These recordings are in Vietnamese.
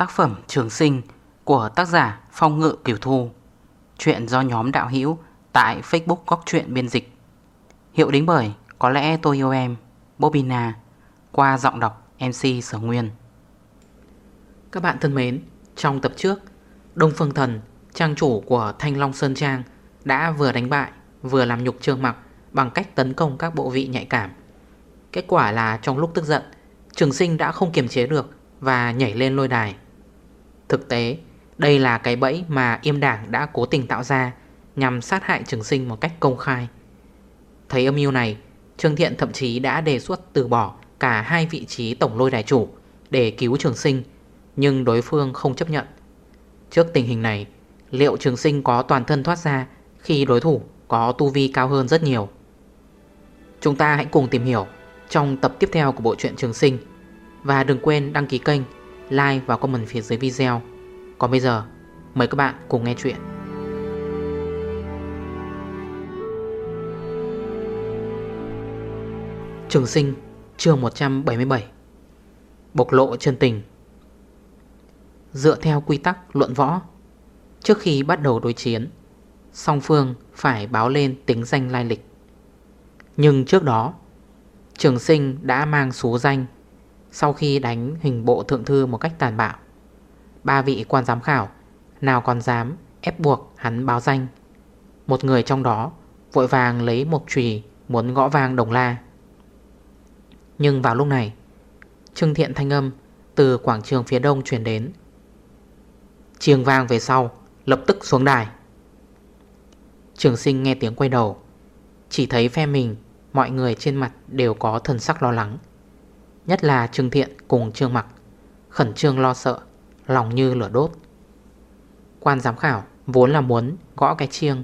Tác phẩm Trường Sinh của tác giả Phong Ngự Kiều Thu. Chuyện do nhóm đạo hữu tại Facebook Góc Chuyện Biên Dịch. Hiệu đính bởi Có lẽ tôi yêu em Bobina Qua giọng đọc MC Sở Nguyên. Các bạn thân mến, Trong tập trước, Đông Phương Thần, Trang chủ của Thanh Long Sơn Trang, Đã vừa đánh bại, Vừa làm nhục trương mặc Bằng cách tấn công các bộ vị nhạy cảm. Kết quả là trong lúc tức giận, Trường sinh đã không kiềm chế được Và nhảy lên lôi đài. Thực tế. Đây là cái bẫy mà yêm đảng đã cố tình tạo ra Nhằm sát hại trường sinh một cách công khai. Thấy âm mưu này, Trương Thiện thậm chí đã đề xuất từ bỏ Cả hai vị trí tổng lôi đại chủ Để cứu trường sinh, Nhưng đối phương không chấp nhận. Trước tình hình này, Liệu trường sinh có toàn thân thoát ra Khi đối thủ có tu vi cao hơn rất nhiều? Chúng ta hãy cùng tìm hiểu Trong tập tiếp theo của bộ truyện trường sinh. Và đừng quên đăng ký kênh Like và comment phía dưới video. Còn bây giờ, mời các bạn cùng nghe chuyện. Trường sinh, chương 177 Bộc lộ chân tình. Dựa theo quy tắc luận võ, Trước khi bắt đầu đối chiến, Song phương phải báo lên tính danh lai lịch. Nhưng trước đó, Trường sinh đã mang số danh sau khi đánh hình bộ thượng thư một cách tàn bạo. Ba vị quan giám khảo, Nào còn dám ép buộc hắn báo danh. Một người trong đó Vội vàng lấy một chùy Muốn gõ vang đồng la. Nhưng vào lúc này Trưng thiện thanh âm Từ quảng trường phía đông truyền đến. Chiêng vang về sau, Lập tức xuống đài. Trường sinh nghe tiếng quay đầu, Chỉ thấy phe mình, Mọi người trên mặt đều có thần sắc lo lắng. Nhất là Trương Thiện cùng Trương Mặc. Khẩn trương lo sợ, Lòng như lửa đốt. Quan giám khảo vốn là muốn gõ cái chiêng.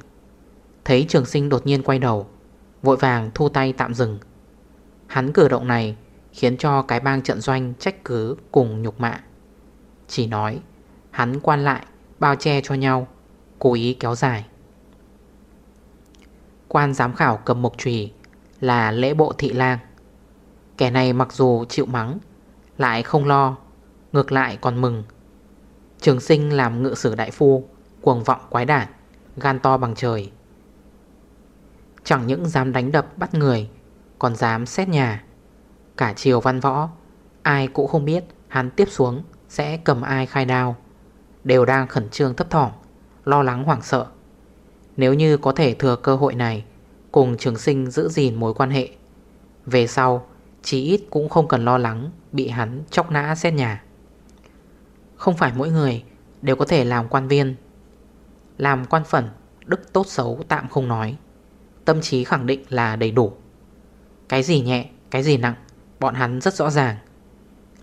Thấy trường sinh đột nhiên quay đầu, Vội vàng thu tay tạm dừng. Hắn cử động này Khiến cho cái bang trận doanh trách cứ cùng nhục mạ. Chỉ nói, Hắn quan lại, bao che cho nhau, Cố ý kéo dài. Quan giám khảo cầm mộc trùy Là lễ bộ thị lang. Kẻ này mặc dù chịu mắng, Lại không lo, Ngược lại còn mừng. Trường sinh làm ngự sử đại phu, Cuồng vọng quái đản, Gan to bằng trời. Chẳng những dám đánh đập bắt người, Còn dám xét nhà. Cả chiều văn võ, Ai cũng không biết hắn tiếp xuống Sẽ cầm ai khai đao. Đều đang khẩn trương thấp thỏm, Lo lắng hoảng sợ. Nếu như có thể thừa cơ hội này, Cùng trường sinh giữ gìn mối quan hệ, Về sau Chí ít cũng không cần lo lắng Bị hắn chóc nã xét nhà. Không phải mỗi người Đều có thể làm quan viên. Làm quan phẩn Đức tốt xấu tạm không nói. Tâm trí khẳng định là đầy đủ. Cái gì nhẹ, cái gì nặng Bọn hắn rất rõ ràng.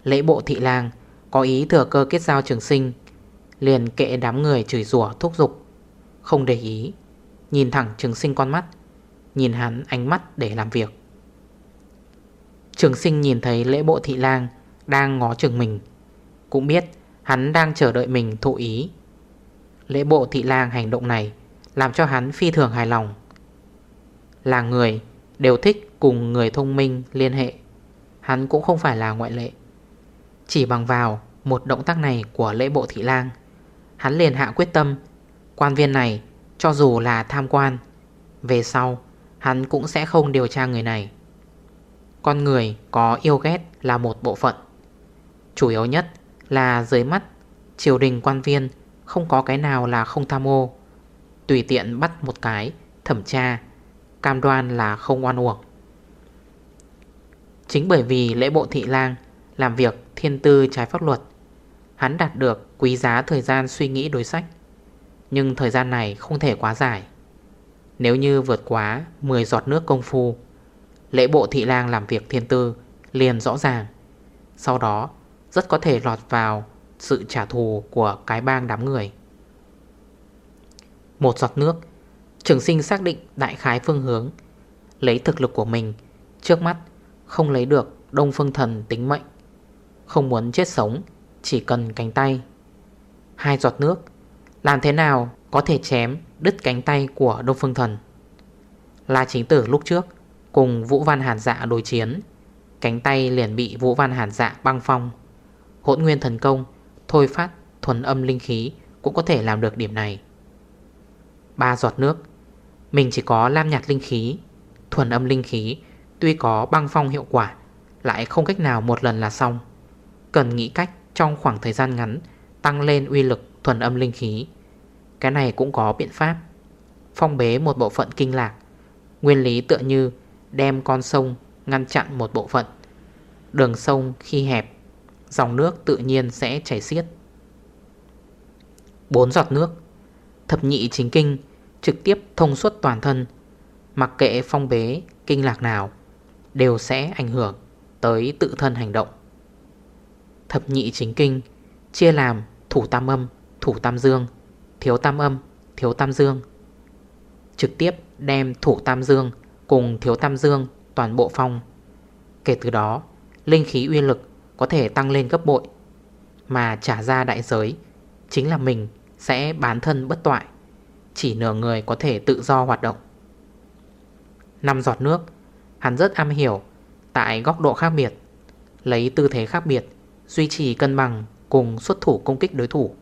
Lễ bộ thị lang Có ý thừa cơ kết giao trường sinh Liền kệ đám người chửi rủa thúc giục. Không để ý Nhìn thẳng trường sinh con mắt Nhìn hắn ánh mắt để làm việc. Trường sinh nhìn thấy lễ bộ thị lang Đang ngó chừng mình. Cũng biết hắn đang chờ đợi mình thụ ý. Lễ bộ thị lang hành động này Làm cho hắn phi thường hài lòng. Là người Đều thích cùng người thông minh liên hệ. Hắn cũng không phải là ngoại lệ. Chỉ bằng vào Một động tác này của lễ bộ thị lang, Hắn liền hạ quyết tâm. Quan viên này cho dù là tham quan, Về sau Hắn cũng sẽ không điều tra người này. Con người có yêu ghét là một bộ phận. Chủ yếu nhất là dưới mắt, Triều đình quan viên Không có cái nào là không tham ô. Tùy tiện bắt một cái, Thẩm tra, Cam đoan là không oan uổng. Chính bởi vì lễ bộ thị lang Làm việc thiên tư trái pháp luật, Hắn đạt được quý giá thời gian suy nghĩ đối sách. Nhưng thời gian này không thể quá dài. Nếu như vượt quá 10 giọt nước công phu Lễ bộ thị lang làm việc thiên tư liền rõ ràng. Sau đó, rất có thể lọt vào sự trả thù của cái bang đám người. Một giọt nước, Trường sinh xác định đại khái phương hướng, Lấy thực lực của mình, Trước mắt không lấy được Đông Phương Thần tính mệnh, Không muốn chết sống, Chỉ cần cánh tay. Hai giọt nước, Làm thế nào có thể chém đứt cánh tay của Đông Phương Thần? Là chính tử lúc trước Cùng Vũ Văn Hàn Dạ đối chiến. Cánh tay liền bị Vũ Văn Hàn Dạ băng phong. Hỗn nguyên thần công, thôi phát, thuần âm linh khí Cũng có thể làm được điểm này. Ba giọt nước. Mình chỉ có lam nhạt linh khí, Thuần âm linh khí, Tuy có băng phong hiệu quả, Lại không cách nào một lần là xong. Cần nghĩ cách trong khoảng thời gian ngắn Tăng lên uy lực thuần âm linh khí. Cái này cũng có biện pháp. Phong bế một bộ phận kinh lạc. Nguyên lý tựa như đem con sông ngăn chặn một bộ phận. Đường sông khi hẹp, Dòng nước tự nhiên sẽ chảy xiết. Bốn giọt nước, Thập nhị chính kinh Trực tiếp thông suốt toàn thân, Mặc kệ phong bế, kinh lạc nào, Đều sẽ ảnh hưởng Tới tự thân hành động. Thập nhị chính kinh Chia làm thủ tam âm, Thủ tam dương, Thiếu tam âm, Thiếu tam dương. Trực tiếp đem thủ tam dương Cùng thiếu tam dương, toàn bộ phong. Kể từ đó, Linh khí uy lực có thể tăng lên gấp bội. Mà trả ra đại giới, Chính là mình sẽ bán thân bất toại, Chỉ nửa người có thể tự do hoạt động. Năm giọt nước, Hắn rất am hiểu Tại góc độ khác biệt, Lấy tư thế khác biệt, Duy trì cân bằng cùng xuất thủ công kích đối thủ.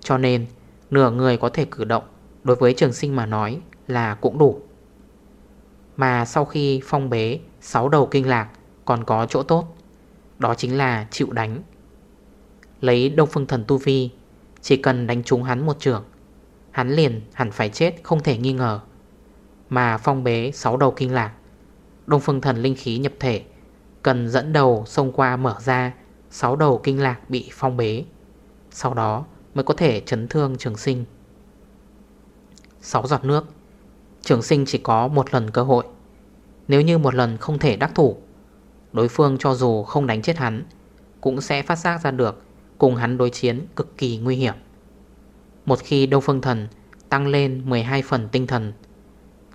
Cho nên, Nửa người có thể cử động Đối với trường sinh mà nói là cũng đủ. Mà sau khi phong bế 6 đầu kinh lạc Còn có chỗ tốt, Đó chính là chịu đánh. Lấy Đông Phương Thần Tu Vi, Chỉ cần đánh trúng hắn một trường, Hắn liền hẳn phải chết không thể nghi ngờ. Mà phong bế 6 đầu kinh lạc, Đông Phương Thần linh khí nhập thể, Cần dẫn đầu xông qua mở ra 6 đầu kinh lạc bị phong bế. Sau đó mới có thể chấn thương trường sinh. 6 giọt nước. Trường sinh chỉ có một lần cơ hội. Nếu như một lần không thể đắc thủ, Đối phương cho dù không đánh chết hắn, Cũng sẽ phát giác ra được Cùng hắn đối chiến cực kỳ nguy hiểm. Một khi Đông Phương Thần Tăng lên 12 phần tinh thần,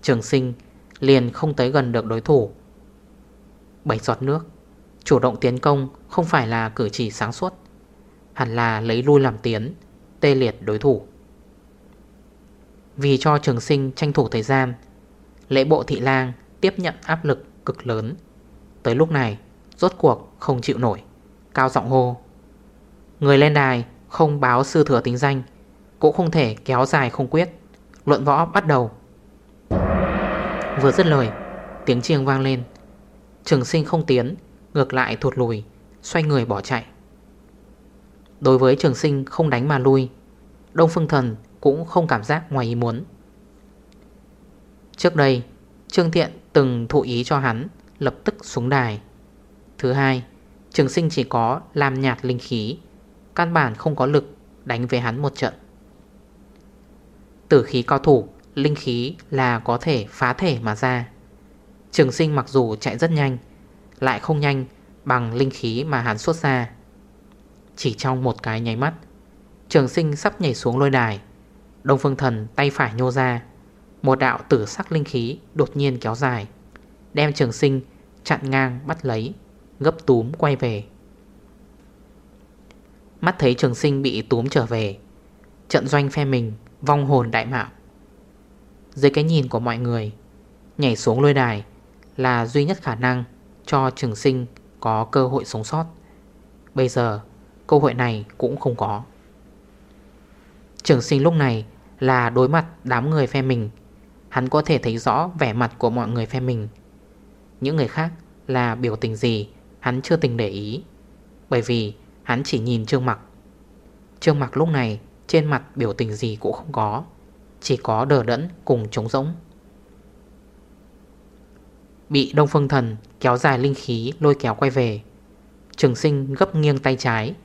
Trường sinh liền không tới gần được đối thủ. Bảy giọt nước, Chủ động tiến công không phải là cử chỉ sáng suốt, Hẳn là lấy lui làm tiến, Tê liệt đối thủ. Vì cho trường sinh tranh thủ thời gian, Lễ bộ thị lang tiếp nhận áp lực cực lớn. Tới lúc này, Rốt cuộc không chịu nổi, Cao giọng hô, Người lên đài không báo sư thừa tính danh, Cũng không thể kéo dài không quyết, Luận võ bắt đầu. Vừa dứt lời, Tiếng chiêng vang lên. Trường sinh không tiến, Ngược lại thụt lùi, Xoay người bỏ chạy. Đối với trường sinh không đánh mà lui, Đông Phương Thần cũng không cảm giác ngoài ý muốn. Trước đây, Trương Thiện từng thụ ý cho hắn Lập tức xuống đài. Thứ hai, Trường sinh chỉ có làm nhạt linh khí, Căn bản không có lực đánh về hắn một trận. Tử khí cao thủ, Linh khí là có thể phá thể mà ra. Trường sinh mặc dù chạy rất nhanh, Lại không nhanh bằng linh khí mà hắn xuất ra. Chỉ trong một cái nháy mắt, Trường sinh sắp nhảy xuống lôi đài. Đông phương thần tay phải nhô ra. Một đạo tử sắc linh khí đột nhiên kéo dài, Đem trường sinh chặn ngang bắt lấy, Gấp túm quay về. Mắt thấy trường sinh bị túm trở về, Trận doanh phe mình Vong hồn đại mạo. Dưới cái nhìn của mọi người, Nhảy xuống lôi đài Là duy nhất khả năng Cho trường sinh có cơ hội sống sót. Bây giờ, cơ hội này cũng không có. Trường sinh lúc này là đối mặt đám người phe mình. Hắn có thể thấy rõ vẻ mặt của mọi người phe mình. Những người khác là biểu tình gì, Hắn chưa từng để ý. Bởi vì hắn chỉ nhìn Trương Mặc. Trương Mặc lúc này Trên mặt biểu tình gì cũng không có, Chỉ có đờ đẫn cùng trống rỗng. Bị Đông Phương Thần kéo dài linh khí lôi kéo quay về. Trường sinh gấp nghiêng tay trái,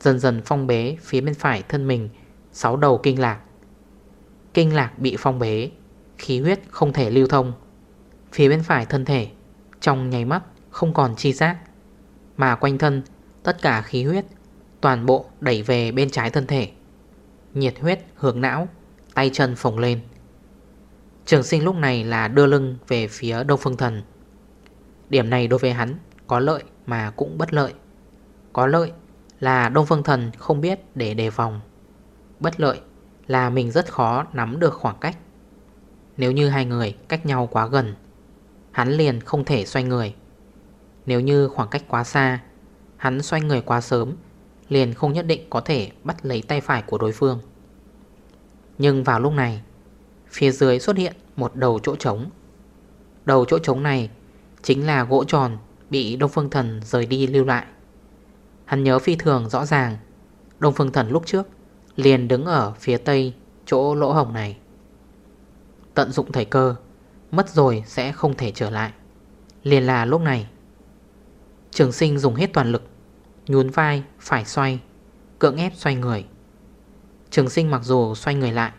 Dần dần phong bế phía bên phải thân mình, Sáu đầu kinh lạc. Kinh lạc bị phong bế, Khí huyết không thể lưu thông. Phía bên phải thân thể, Trong nháy mắt không còn chi giác. Mà quanh thân, Tất cả khí huyết Toàn bộ đẩy về bên trái thân thể. Nhiệt huyết hướng não, Tay chân phồng lên. Trường sinh lúc này là đưa lưng về phía Đông Phương Thần. Điểm này đối với hắn có lợi mà cũng bất lợi. Có lợi là Đông Phương Thần không biết để đề phòng. Bất lợi là mình rất khó nắm được khoảng cách. Nếu như hai người cách nhau quá gần, Hắn liền không thể xoay người. Nếu như khoảng cách quá xa, Hắn xoay người quá sớm, Liền không nhất định có thể bắt lấy tay phải của đối phương. Nhưng vào lúc này, Phía dưới xuất hiện một đầu chỗ trống. Đầu chỗ trống này Chính là gỗ tròn Bị Đông Phương Thần rời đi lưu lại. Hắn nhớ phi thường rõ ràng, Đông Phương Thần lúc trước Liền đứng ở phía tây chỗ lỗ hồng này. Tận dụng thời cơ, Mất rồi sẽ không thể trở lại. Liền là lúc này. Trường sinh dùng hết toàn lực, Nhún vai, phải xoay, Cưỡng ép xoay người. Trường sinh mặc dù xoay người lại,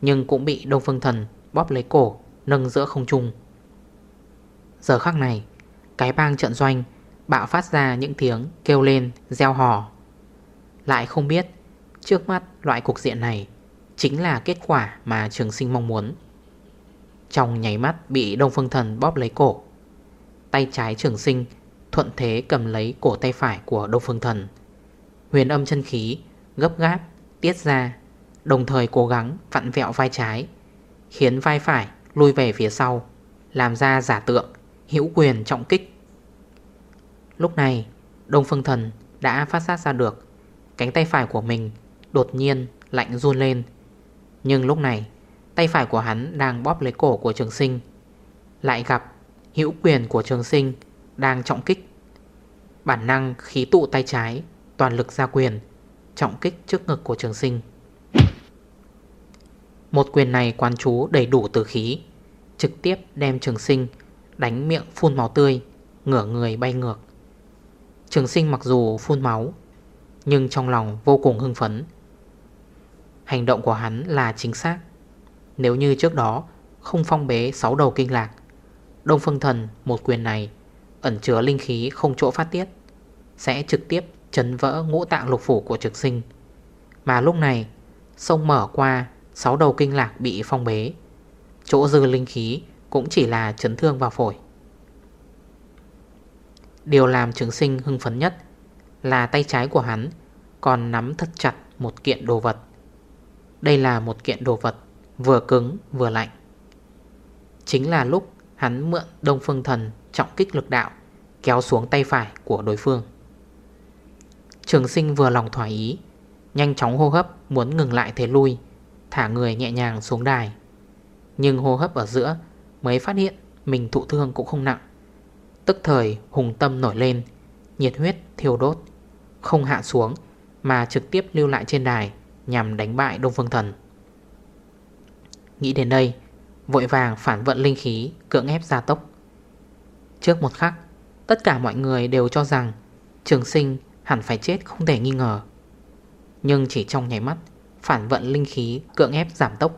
Nhưng cũng bị Đông Phương Thần bóp lấy cổ, Nâng giữa không trung. Giờ khắc này, Cái bang trận doanh Bạo phát ra những tiếng kêu lên Gieo hò. Lại không biết, Trước mắt loại cục diện này Chính là kết quả mà trường sinh mong muốn. Trong nháy mắt bị Đông Phương Thần bóp lấy cổ, Tay trái trường sinh Thuận thế cầm lấy cổ tay phải của Đông Phương Thần. Huyền âm chân khí Gấp gáp Tiết ra, Đồng thời cố gắng vặn vẹo vai trái, Khiến vai phải lui về phía sau, Làm ra giả tượng, Hữu quyền trọng kích. Lúc này, Đông Phương Thần đã phát sát ra được Cánh tay phải của mình Đột nhiên lạnh run lên. Nhưng lúc này, Tay phải của hắn đang bóp lấy cổ của trường sinh. Lại gặp hữu quyền của trường sinh Đang trọng kích. Bản năng khí tụ tay trái, Toàn lực ra quyền, Trọng kích trước ngực của trường sinh. Một quyền này quán chú đầy đủ từ khí, Trực tiếp đem trường sinh Đánh miệng phun máu tươi, Ngửa người bay ngược. Trường sinh mặc dù phun máu, Nhưng trong lòng vô cùng hưng phấn. Hành động của hắn là chính xác. Nếu như trước đó Không phong bế 6 đầu kinh lạc, Đông Phương Thần một quyền này Ẩn chứa linh khí không chỗ phát tiết, Sẽ trực tiếp chấn vỡ ngũ tạng lục phủ của trực sinh. Mà lúc này, Sông mở qua 6 đầu kinh lạc bị phong bế. Chỗ dư linh khí Cũng chỉ là chấn thương vào phổi. Điều làm trường sinh hưng phấn nhất Là tay trái của hắn Còn nắm thật chặt một kiện đồ vật. Đây là một kiện đồ vật Vừa cứng vừa lạnh. Chính là lúc hắn mượn Đông Phương Thần trọng kích lực đạo, Kéo xuống tay phải của đối phương. Trường sinh vừa lòng thỏa ý, Nhanh chóng hô hấp muốn ngừng lại thế lui, Thả người nhẹ nhàng xuống đài. Nhưng hô hấp ở giữa Mới phát hiện mình thụ thương cũng không nặng. Tức thời hùng tâm nổi lên, Nhiệt huyết thiêu đốt, Không hạ xuống Mà trực tiếp lưu lại trên đài. Nhằm đánh bại Đông Phương Thần. Nghĩ đến đây, Vội vàng phản vận linh khí, Cưỡng ép gia tốc. Trước một khắc, Tất cả mọi người đều cho rằng Trường sinh hẳn phải chết không thể nghi ngờ. Nhưng chỉ trong nháy mắt, Phản vận linh khí cưỡng ép giảm tốc.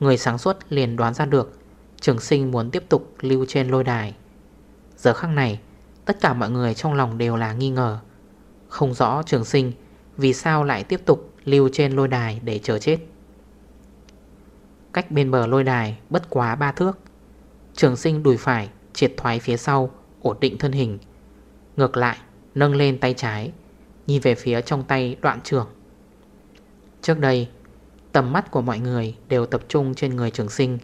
Người sáng suốt liền đoán ra được Trường sinh muốn tiếp tục lưu trên lôi đài. Giờ khắc này, Tất cả mọi người trong lòng đều là nghi ngờ. Không rõ trường sinh Vì sao lại tiếp tục lưu trên lôi đài để chờ chết. Cách bên bờ lôi đài bất quá ba thước, Trường sinh đùi phải Triệt thoái phía sau, Ổn định thân hình. Ngược lại, nâng lên tay trái, Nhìn về phía trong tay đoạn trường. Trước đây, Tầm mắt của mọi người đều tập trung trên người trường sinh.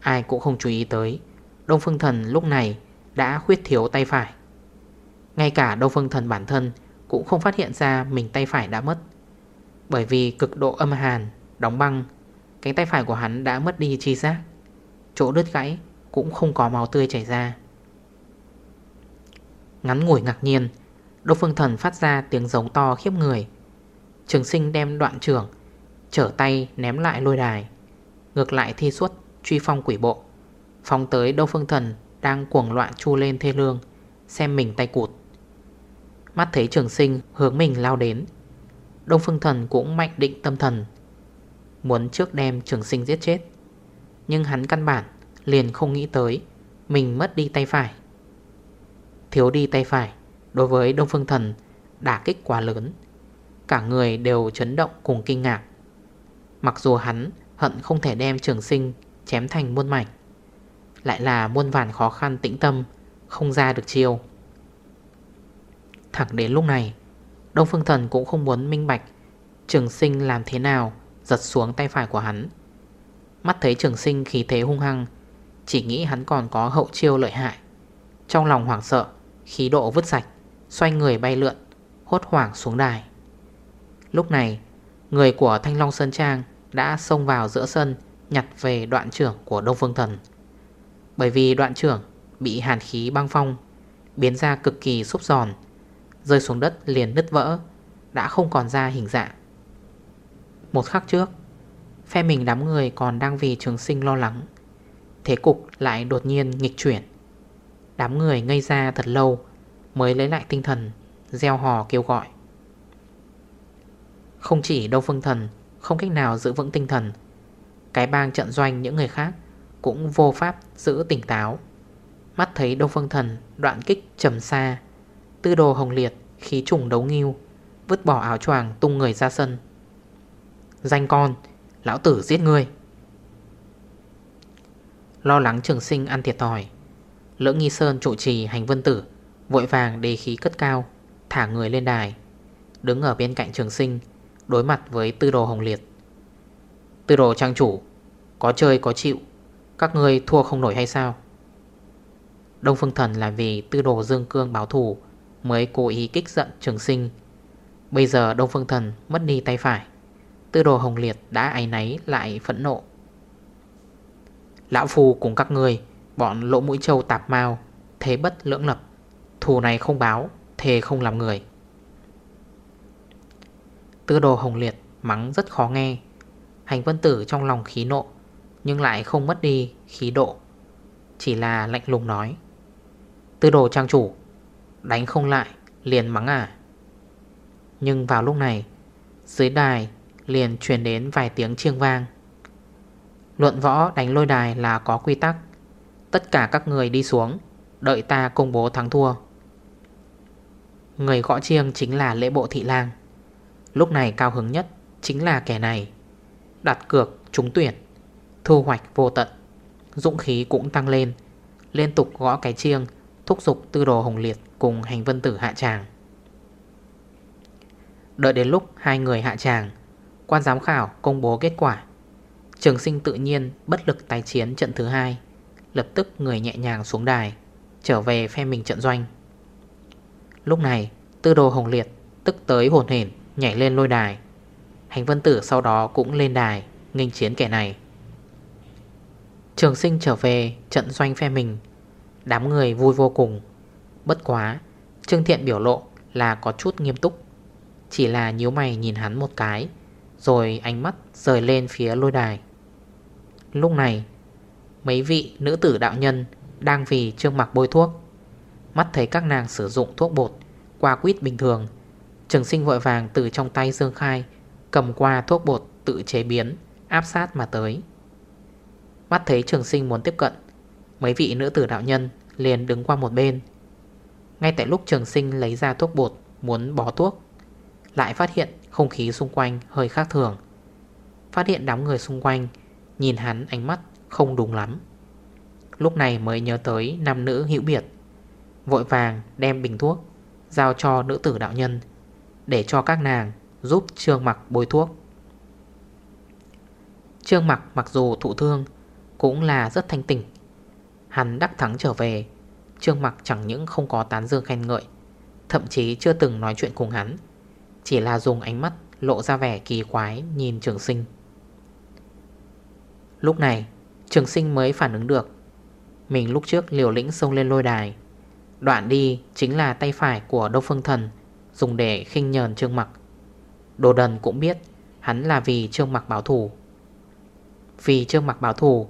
Ai cũng không chú ý tới, Đông Phương Thần lúc này đã khuyết thiếu tay phải. Ngay cả Đông Phương Thần bản thân Cũng không phát hiện ra mình tay phải đã mất. Bởi vì cực độ âm hàn, Đóng băng, Cánh tay phải của hắn đã mất đi chi giác. Chỗ đứt gãy Cũng không có máu tươi chảy ra. Ngắn ngủi ngạc nhiên, đỗ Phương Thần phát ra tiếng giống to khiếp người. Trường sinh đem đoạn trưởng, Trở tay ném lại lôi đài. Ngược lại thi suốt, truy phong quỷ bộ. Phong tới đỗ Phương Thần Đang cuồng loạn chu lên thê lương, Xem mình tay cụt. Mắt thấy trường sinh hướng mình lao đến Đông Phương Thần cũng mạnh định tâm thần, Muốn trước đem trường sinh giết chết. Nhưng hắn căn bản liền không nghĩ tới Mình mất đi tay phải. Thiếu đi tay phải Đối với Đông Phương Thần Đả kích quá lớn. Cả người đều chấn động cùng kinh ngạc. Mặc dù hắn hận không thể đem trường sinh Chém thành muôn mảnh, Lại là muôn vàn khó khăn tĩnh tâm Không ra được chiêu. Thẳng đến lúc này Đông Phương Thần cũng không muốn minh bạch Trường sinh làm thế nào, Giật xuống tay phải của hắn. Mắt thấy trường sinh khí thế hung hăng, Chỉ nghĩ hắn còn có hậu chiêu lợi hại. Trong lòng hoảng sợ, Khí độ vứt sạch, Xoay người bay lượn, hốt hoảng xuống đài. Lúc này, Người của Thanh Long Sơn Trang Đã xông vào giữa sân, Nhặt về đoạn trưởng của Đông Phương Thần. Bởi vì đoạn trưởng Bị hàn khí băng phong, Biến ra cực kỳ xúc giòn Rơi xuống đất liền nứt vỡ, Đã không còn ra hình dạng. Một khắc trước, Phe mình đám người còn đang vì trường sinh lo lắng, Thế cục lại đột nhiên nghịch chuyển. Đám người ngây ra thật lâu Mới lấy lại tinh thần, Gieo hò kêu gọi. Không chỉ Đông Phương Thần Không cách nào giữ vững tinh thần, Cái bang trận doanh những người khác Cũng vô pháp giữ tỉnh táo. Mắt thấy Đông Phương Thần đoạn kích trầm xa Tư đồ hồng liệt, Khí trùng đấu nghiêu, Vứt bỏ áo choàng tung người ra sân. Danh con, Lão tử giết người Lo lắng trường sinh ăn thiệt thòi Lưỡng nghi sơn trụ trì hành vân tử, Vội vàng đề khí cất cao, Thả người lên đài. Đứng ở bên cạnh trường sinh, Đối mặt với tư đồ hồng liệt. Tư đồ trang chủ, Có chơi có chịu, Các người thua không nổi hay sao? Đông Phương Thần là vì tư đồ Dương Cương báo thù Mới cố ý kích giận trường sinh. Bây giờ Đông Phương Thần mất đi tay phải. Tư đồ hồng liệt đã áy náy lại phẫn nộ. Lão Phu cùng các người Bọn lỗ mũi trâu tạp mau, Thế bất lưỡng lập. Thù này không báo, Thề không làm người. Tư đồ hồng liệt mắng rất khó nghe. Hành vân tử trong lòng khí nộ, Nhưng lại không mất đi khí độ. Chỉ là lạnh lùng nói. Tư đồ trang chủ Đánh không lại, liền mắng à. Nhưng vào lúc này, Dưới đài liền truyền đến vài tiếng chiêng vang. Luận võ đánh lôi đài là có quy tắc. Tất cả các người đi xuống, Đợi ta công bố thắng thua. Người gõ chiêng chính là lễ bộ thị lang. Lúc này cao hứng nhất Chính là kẻ này. Đặt cược, trúng tuyển, Thu hoạch vô tận. Dũng khí cũng tăng lên, Liên tục gõ cái chiêng Thúc dục tư đồ hồng liệt Cùng hành vân tử hạ tràng. Đợi đến lúc hai người hạ tràng, Quan giám khảo công bố kết quả. Trường sinh tự nhiên bất lực tái chiến trận thứ hai, Lập tức người nhẹ nhàng xuống đài, Trở về phe mình trận doanh. Lúc này, tư đồ hồng liệt Tức tới hồn hển, nhảy lên lôi đài. Hành vân tử sau đó cũng lên đài, Nghênh chiến kẻ này. Trường sinh trở về trận doanh phe mình Đám người vui vô cùng. Bất quá, Trương Thiện biểu lộ là có chút nghiêm túc. Chỉ là nhíu mày nhìn hắn một cái, Rồi ánh mắt rời lên phía lôi đài. Lúc này, Mấy vị nữ tử đạo nhân Đang vì trương mặc bôi thuốc. Mắt thấy các nàng sử dụng thuốc bột, Qua quýt bình thường, Trường sinh vội vàng từ trong tay Dương Khai Cầm qua thuốc bột tự chế biến, Áp sát mà tới. Mắt thấy trường sinh muốn tiếp cận Mấy vị nữ tử đạo nhân liền đứng qua một bên. Ngay tại lúc trường sinh lấy ra thuốc bột, Muốn bó thuốc, Lại phát hiện không khí xung quanh hơi khác thường. Phát hiện đám người xung quanh, Nhìn hắn ánh mắt không đúng lắm. Lúc này mới nhớ tới nam nữ hữu biệt, Vội vàng đem bình thuốc Giao cho nữ tử đạo nhân, Để cho các nàng giúp Trương Mặc bôi thuốc. Trương Mặc mặc dù thụ thương, Cũng là rất thanh tỉnh Hắn đắc thắng trở về. Trương Mặc chẳng những không có tán dương khen ngợi, Thậm chí chưa từng nói chuyện cùng hắn. Chỉ là dùng ánh mắt lộ ra vẻ kỳ quái nhìn trường sinh. Lúc này, trường sinh mới phản ứng được. Mình lúc trước liều lĩnh xông lên lôi đài. Đoạn đi chính là tay phải của Đông Phương Thần, Dùng để khinh nhờn Trương Mặc. Đồ đần cũng biết Hắn là vì Trương Mặc báo thủ Vì Trương Mặc báo thủ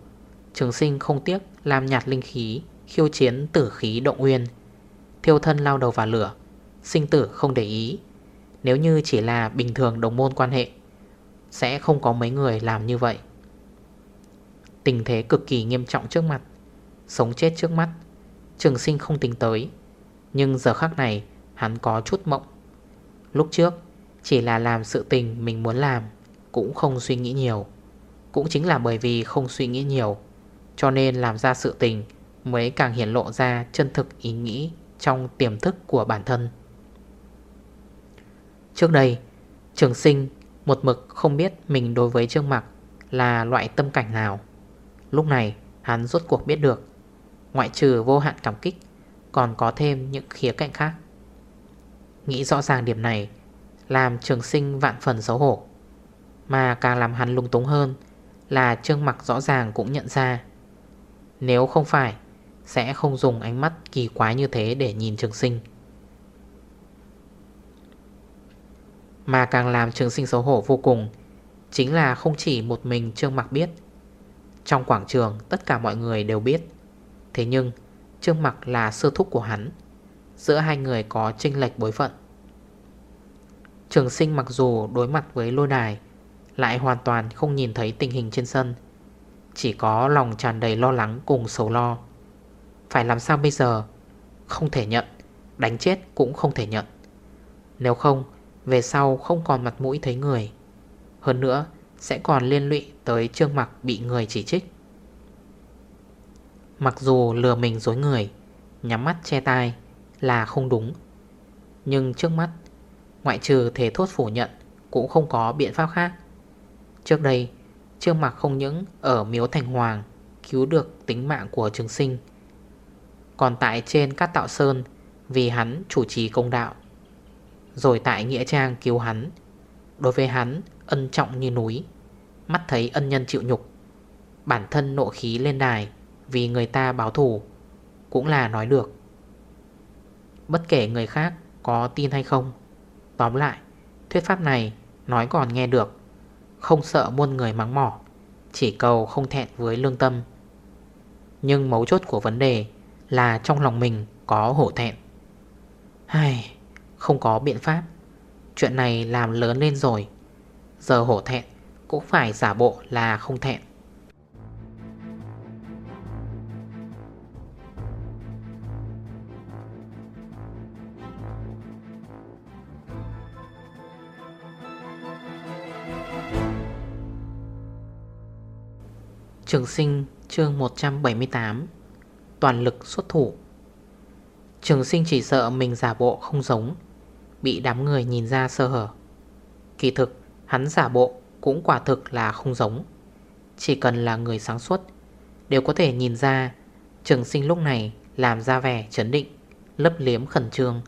Trường sinh không tiếc làm nhạt linh khí, Khiêu chiến tử khí động nguyên. Thiêu thân lao đầu vào lửa, Sinh tử không để ý. Nếu như chỉ là bình thường đồng môn quan hệ, Sẽ không có mấy người làm như vậy. Tình thế cực kỳ nghiêm trọng trước mặt, Sống chết trước mắt. Trường sinh không tính tới, Nhưng giờ khắc này hắn có chút mộng. Lúc trước, Chỉ là làm sự tình mình muốn làm, Cũng không suy nghĩ nhiều. Cũng chính là bởi vì không suy nghĩ nhiều cho nên làm ra sự tình Mới càng hiển lộ ra chân thực ý nghĩ Trong tiềm thức của bản thân. Trước đây, Trường sinh một mực không biết Mình đối với Trương Mặc Là loại tâm cảnh nào. Lúc này, hắn rốt cuộc biết được, Ngoại trừ vô hạn cảm kích, Còn có thêm những khía cạnh khác. Nghĩ rõ ràng điểm này, Làm trường sinh vạn phần xấu hổ. Mà càng làm hắn lung túng hơn Là trương mặc rõ ràng cũng nhận ra nếu không phải, Sẽ không dùng ánh mắt kỳ quái như thế để nhìn trường sinh. Mà càng làm trường sinh xấu hổ vô cùng, Chính là không chỉ một mình Trương Mặc biết. Trong quảng trường, tất cả mọi người đều biết. Thế nhưng, Trương Mặc là sư thúc của hắn. Giữa hai người có chênh lệch bối phận. Trường sinh mặc dù đối mặt với lôi đài, Lại hoàn toàn không nhìn thấy tình hình trên sân. Chỉ có lòng tràn đầy lo lắng cùng sầu lo. Phải làm sao bây giờ? Không thể nhận, Đánh chết cũng không thể nhận. Nếu không, Về sau không còn mặt mũi thấy người. Hơn nữa, Sẽ còn liên lụy tới trương mặc bị người chỉ trích. Mặc dù lừa mình dối người, Nhắm mắt che tai Là không đúng. Nhưng trước mắt, Ngoại trừ thể thốt phủ nhận Cũng không có biện pháp khác. Trước đây Trương Mạc không những ở Miếu Thành Hoàng Cứu được tính mạng của trường sinh, Còn tại trên các tạo sơn Vì hắn chủ trì công đạo. Rồi tại Nghĩa Trang cứu hắn, Đối với hắn ân trọng như núi, Mắt thấy ân nhân chịu nhục, Bản thân nộ khí lên đài Vì người ta báo thủ Cũng là nói được. Bất kể người khác có tin hay không, Tóm lại, Thuyết pháp này nói còn nghe được. Không sợ muôn người mắng mỏ, Chỉ cầu không thẹn với lương tâm. Nhưng mấu chốt của vấn đề Là trong lòng mình có hổ thẹn. Hay Không có biện pháp. Chuyện này làm lớn lên rồi. Giờ hổ thẹn Cũng phải giả bộ là không thẹn. Trường sinh, chương 178 Toàn lực xuất thủ. Trường sinh chỉ sợ mình giả bộ không giống, Bị đám người nhìn ra sơ hở. Kỳ thực, hắn giả bộ cũng quả thực là không giống. Chỉ cần là người sáng suốt, Đều có thể nhìn ra Trường sinh lúc này làm ra vẻ chấn định, Lấp liếm khẩn trương.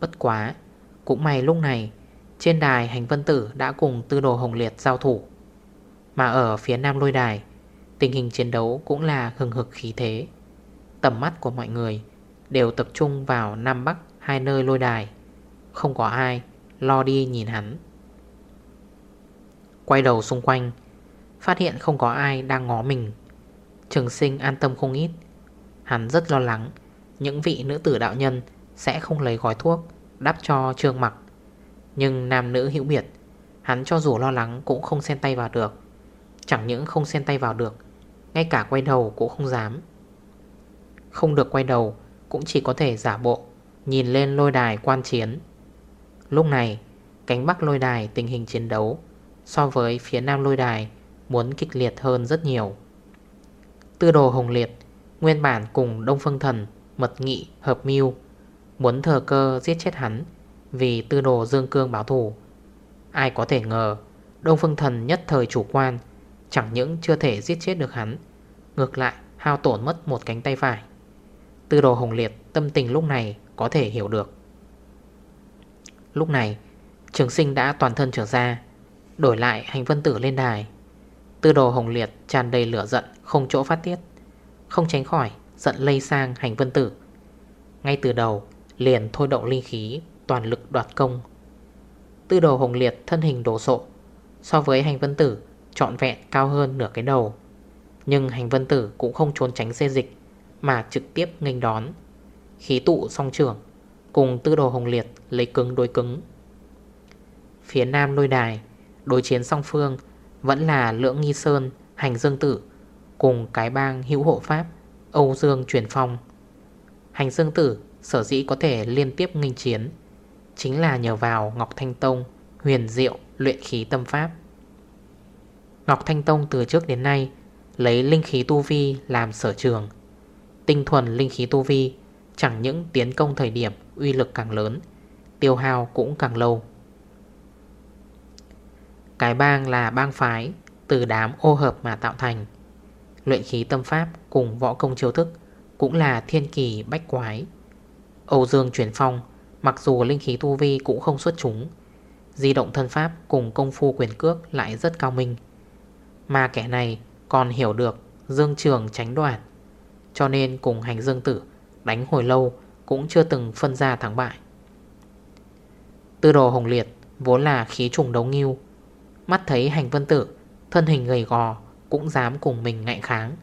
Bất quá, Cũng may lúc này, Trên đài hành vân tử đã cùng tư đồ hồng liệt giao thủ. Mà ở phía nam lôi đài Tình hình chiến đấu cũng là hừng hực khí thế. Tầm mắt của mọi người Đều tập trung vào Nam Bắc, Hai nơi lôi đài. Không có ai lo đi nhìn hắn. Quay đầu xung quanh, Phát hiện không có ai đang ngó mình. Trường sinh an tâm không ít. Hắn rất lo lắng, Những vị nữ tử đạo nhân Sẽ không lấy gói thuốc Đắp cho trương mặc. Nhưng nam nữ hữu biệt, Hắn cho dù lo lắng cũng không xen tay vào được. Chẳng những không xen tay vào được ngay cả quay đầu cũng không dám. Không được quay đầu, Cũng chỉ có thể giả bộ, Nhìn lên lôi đài quan chiến. Lúc này, Cánh bắc lôi đài tình hình chiến đấu So với phía nam lôi đài Muốn kịch liệt hơn rất nhiều. Tư đồ hồng liệt, Nguyên bản cùng Đông Phương Thần, Mật nghị, hợp mưu Muốn thờ cơ giết chết hắn Vì tư đồ dương cương báo thủ. Ai có thể ngờ, Đông Phương Thần nhất thời chủ quan Chẳng những chưa thể giết chết được hắn, Ngược lại, hao tổn mất một cánh tay phải. Tư đồ hồng liệt, tâm tình lúc này có thể hiểu được. Lúc này, Trường sinh đã toàn thân trở ra, Đổi lại hành vân tử lên đài. Tư đồ hồng liệt tràn đầy lửa giận, Không chỗ phát tiết, Không tránh khỏi giận lây sang hành vân tử. Ngay từ đầu, Liền thôi động linh khí, Toàn lực đoạt công. Tư đồ hồng liệt thân hình đổ sộ, So với hành vân tử Trọn vẹn cao hơn nửa cái đầu. Nhưng hành vân tử cũng không trốn tránh xê dịch, Mà trực tiếp nghênh đón. Khí tụ song trưởng, Cùng tư đồ hồng liệt lấy cứng đối cứng. Phía nam lôi đài, Đối chiến song phương, Vẫn là lưỡng nghi sơn, Hành dương tử, Cùng cái bang hữu hộ pháp, Âu Dương truyền phong. Hành dương tử, sở dĩ có thể liên tiếp nghênh chiến, Chính là nhờ vào Ngọc Thanh Tông, Huyền diệu, luyện khí tâm pháp. Ngọc Thanh Tông từ trước đến nay Lấy linh khí tu vi làm sở trường. Tinh thuần linh khí tu vi, Chẳng những tiến công thời điểm Uy lực càng lớn, Tiêu hao cũng càng lâu. Cái bang là bang phái, Từ đám ô hợp mà tạo thành. Luyện khí tâm pháp Cùng võ công chiêu thức Cũng là thiên kỳ bách quái. Âu Dương chuyển phong, Mặc dù linh khí tu vi cũng không xuất chúng, Di động thân pháp cùng công phu quyền cước lại rất cao minh. Mà kẻ này còn hiểu được dương trường tránh đoàn Cho nên cùng hành dương tử đánh hồi lâu cũng chưa từng phân ra thắng bại. Tư đồ hồng liệt vốn là khí trùng đấu nghiêu. Mắt thấy hành vân tử, Thân hình gầy gò Cũng dám cùng mình ngạnh kháng.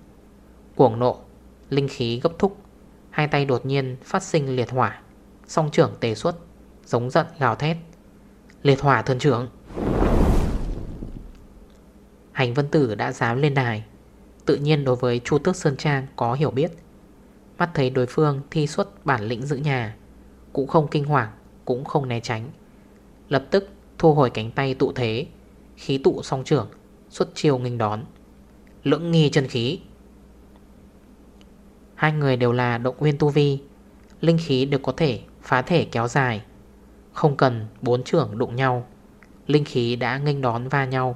Cuồng nộ, Linh khí gấp thúc, Hai tay đột nhiên phát sinh liệt hỏa, Song trưởng tề xuất, Giống giận gào thét. Liệt hỏa thân trưởng Hành vân tử đã dám lên đài. Tự nhiên đối với Chu Tước Sơn Trang có hiểu biết. Mắt thấy đối phương thi xuất bản lĩnh giữ nhà, Cũng không kinh hoàng, Cũng không né tránh. Lập tức thu hồi cánh tay tụ thế, Khí tụ song trưởng, Xuất chiêu nghênh đón. Lưỡng nghi chân khí. Hai người đều là động nguyên tu vi, Linh khí đều có thể phá thể kéo dài. Không cần bốn trưởng đụng nhau, Linh khí đã nghênh đón va nhau.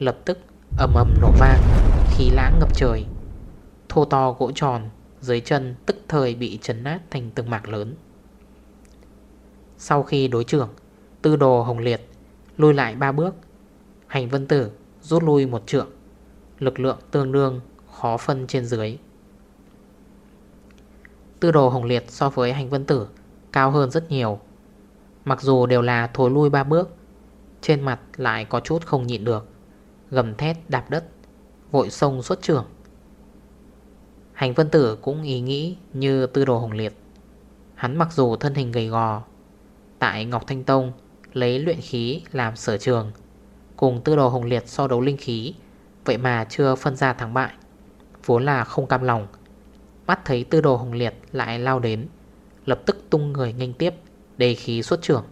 Lập tức ầm ầm nổ vang, Khí lãng ngập trời. Thô to gỗ tròn Dưới chân tức thời bị chấn nát thành từng mạc lớn. Sau khi đối trưởng, Tư đồ hồng liệt Lui lại ba bước. Hành vân tử rút lui một trượng, Lực lượng tương đương khó phân trên dưới. Tư đồ hồng liệt so với hành vân tử Cao hơn rất nhiều. Mặc dù đều là thối lui ba bước, Trên mặt lại có chút không nhịn được. Gầm thét đạp đất, Vội sông xuất trường. Hành vân tử cũng ý nghĩ như tư đồ hồng liệt. Hắn mặc dù thân hình gầy gò, Tại Ngọc Thanh Tông Lấy luyện khí làm sở trường, Cùng tư đồ hồng liệt so đấu linh khí, Vậy mà chưa phân ra thắng bại, Vốn là không cam lòng. Mắt thấy tư đồ hồng liệt lại lao đến, Lập tức tung người nhanh tiếp, Đề khí xuất trưởng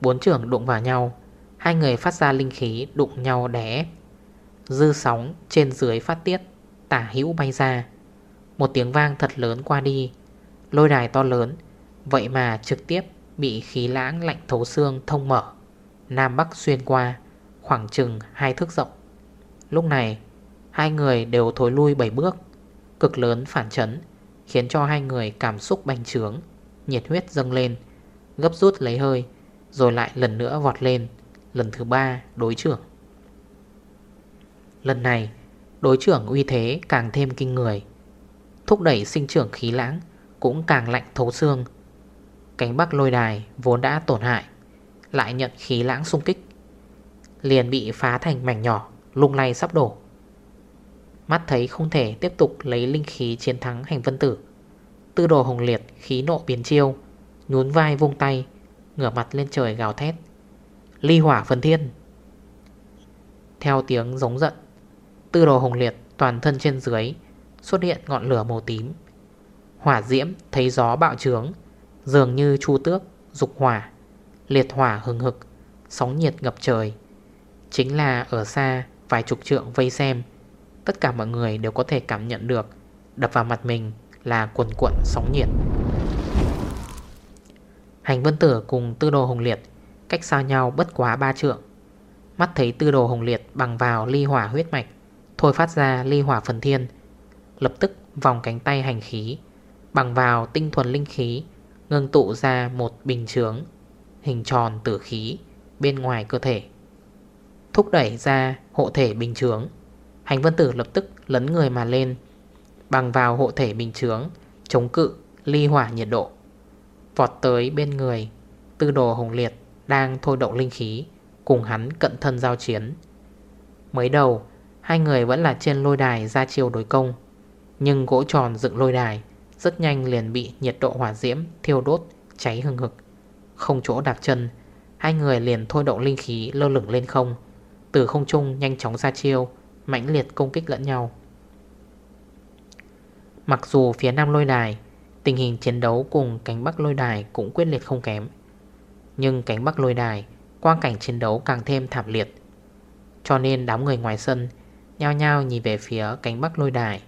Bốn trưởng đụng vào nhau Hai người phát ra linh khí, đụng nhau đẻ Dư sóng trên dưới phát tiết, Tả hữu bay ra. Một tiếng vang thật lớn qua đi. Lôi đài to lớn, Vậy mà trực tiếp bị khí lãng lạnh thấu xương thông mở. Nam Bắc xuyên qua, Khoảng chừng hai thước rộng. Lúc này, Hai người đều thối lui 7 bước, Cực lớn phản chấn, Khiến cho hai người cảm xúc bành trướng, Nhiệt huyết dâng lên, Gấp rút lấy hơi, Rồi lại lần nữa vọt lên. Lần thứ ba đối trưởng. Lần này, Đối trưởng uy thế càng thêm kinh người, Thúc đẩy sinh trưởng khí lãng Cũng càng lạnh thấu xương. Cánh bắc lôi đài vốn đã tổn hại, Lại nhận khí lãng xung kích, Liền bị phá thành mảnh nhỏ, Lung lay sắp đổ. Mắt thấy không thể tiếp tục lấy linh khí chiến thắng hành vân tử, Tư đồ hồng liệt khí nộ biến chiêu, Nhún vai vung tay, Ngửa mặt lên trời gào thét. Ly hỏa phần thiên. Theo tiếng giống giận Tư đồ hồng liệt toàn thân trên dưới Xuất hiện ngọn lửa màu tím. Hỏa diễm thấy gió bạo trướng Dường như chu tước, dục hỏa Liệt hỏa hừng hực Sóng nhiệt ngập trời. Chính là ở xa vài chục trượng vây xem Tất cả mọi người đều có thể cảm nhận được Đập vào mặt mình là cuồn cuộn sóng nhiệt. Hành vân tử cùng tư đồ hồng liệt Cách xa nhau bất quá ba trượng. Mắt thấy tư đồ hồng liệt bằng vào ly hỏa huyết mạch, Thôi phát ra ly hỏa phần thiên. Lập tức vòng cánh tay hành khí, Bằng vào tinh thuần linh khí, Ngưng tụ ra một bình chướng, Hình tròn tử khí Bên ngoài cơ thể. Thúc đẩy ra hộ thể bình chướng, Hành vân tử lập tức lấn người mà lên, Bằng vào hộ thể bình chướng, Chống cự ly hỏa nhiệt độ. Vọt tới bên người Tư đồ hồng liệt. Đang thôi động linh khí, Cùng hắn cận thân giao chiến. Mới đầu, Hai người vẫn là trên lôi đài ra chiều đối công, Nhưng gỗ tròn dựng lôi đài Rất nhanh liền bị nhiệt độ hỏa diễm, Thiêu đốt, cháy hừng hực. Không chỗ đạp chân, Hai người liền thôi động linh khí lơ lửng lên không, Từ không trung nhanh chóng ra chiêu, Mãnh liệt công kích lẫn nhau. Mặc dù phía nam lôi đài, Tình hình chiến đấu cùng cánh bắc lôi đài Cũng quyết liệt không kém nhưng cánh bắc lôi đài, Quang cảnh chiến đấu càng thêm thảm liệt. Cho nên đám người ngoài sân Nhao nhao nhìn về phía cánh bắc lôi đài.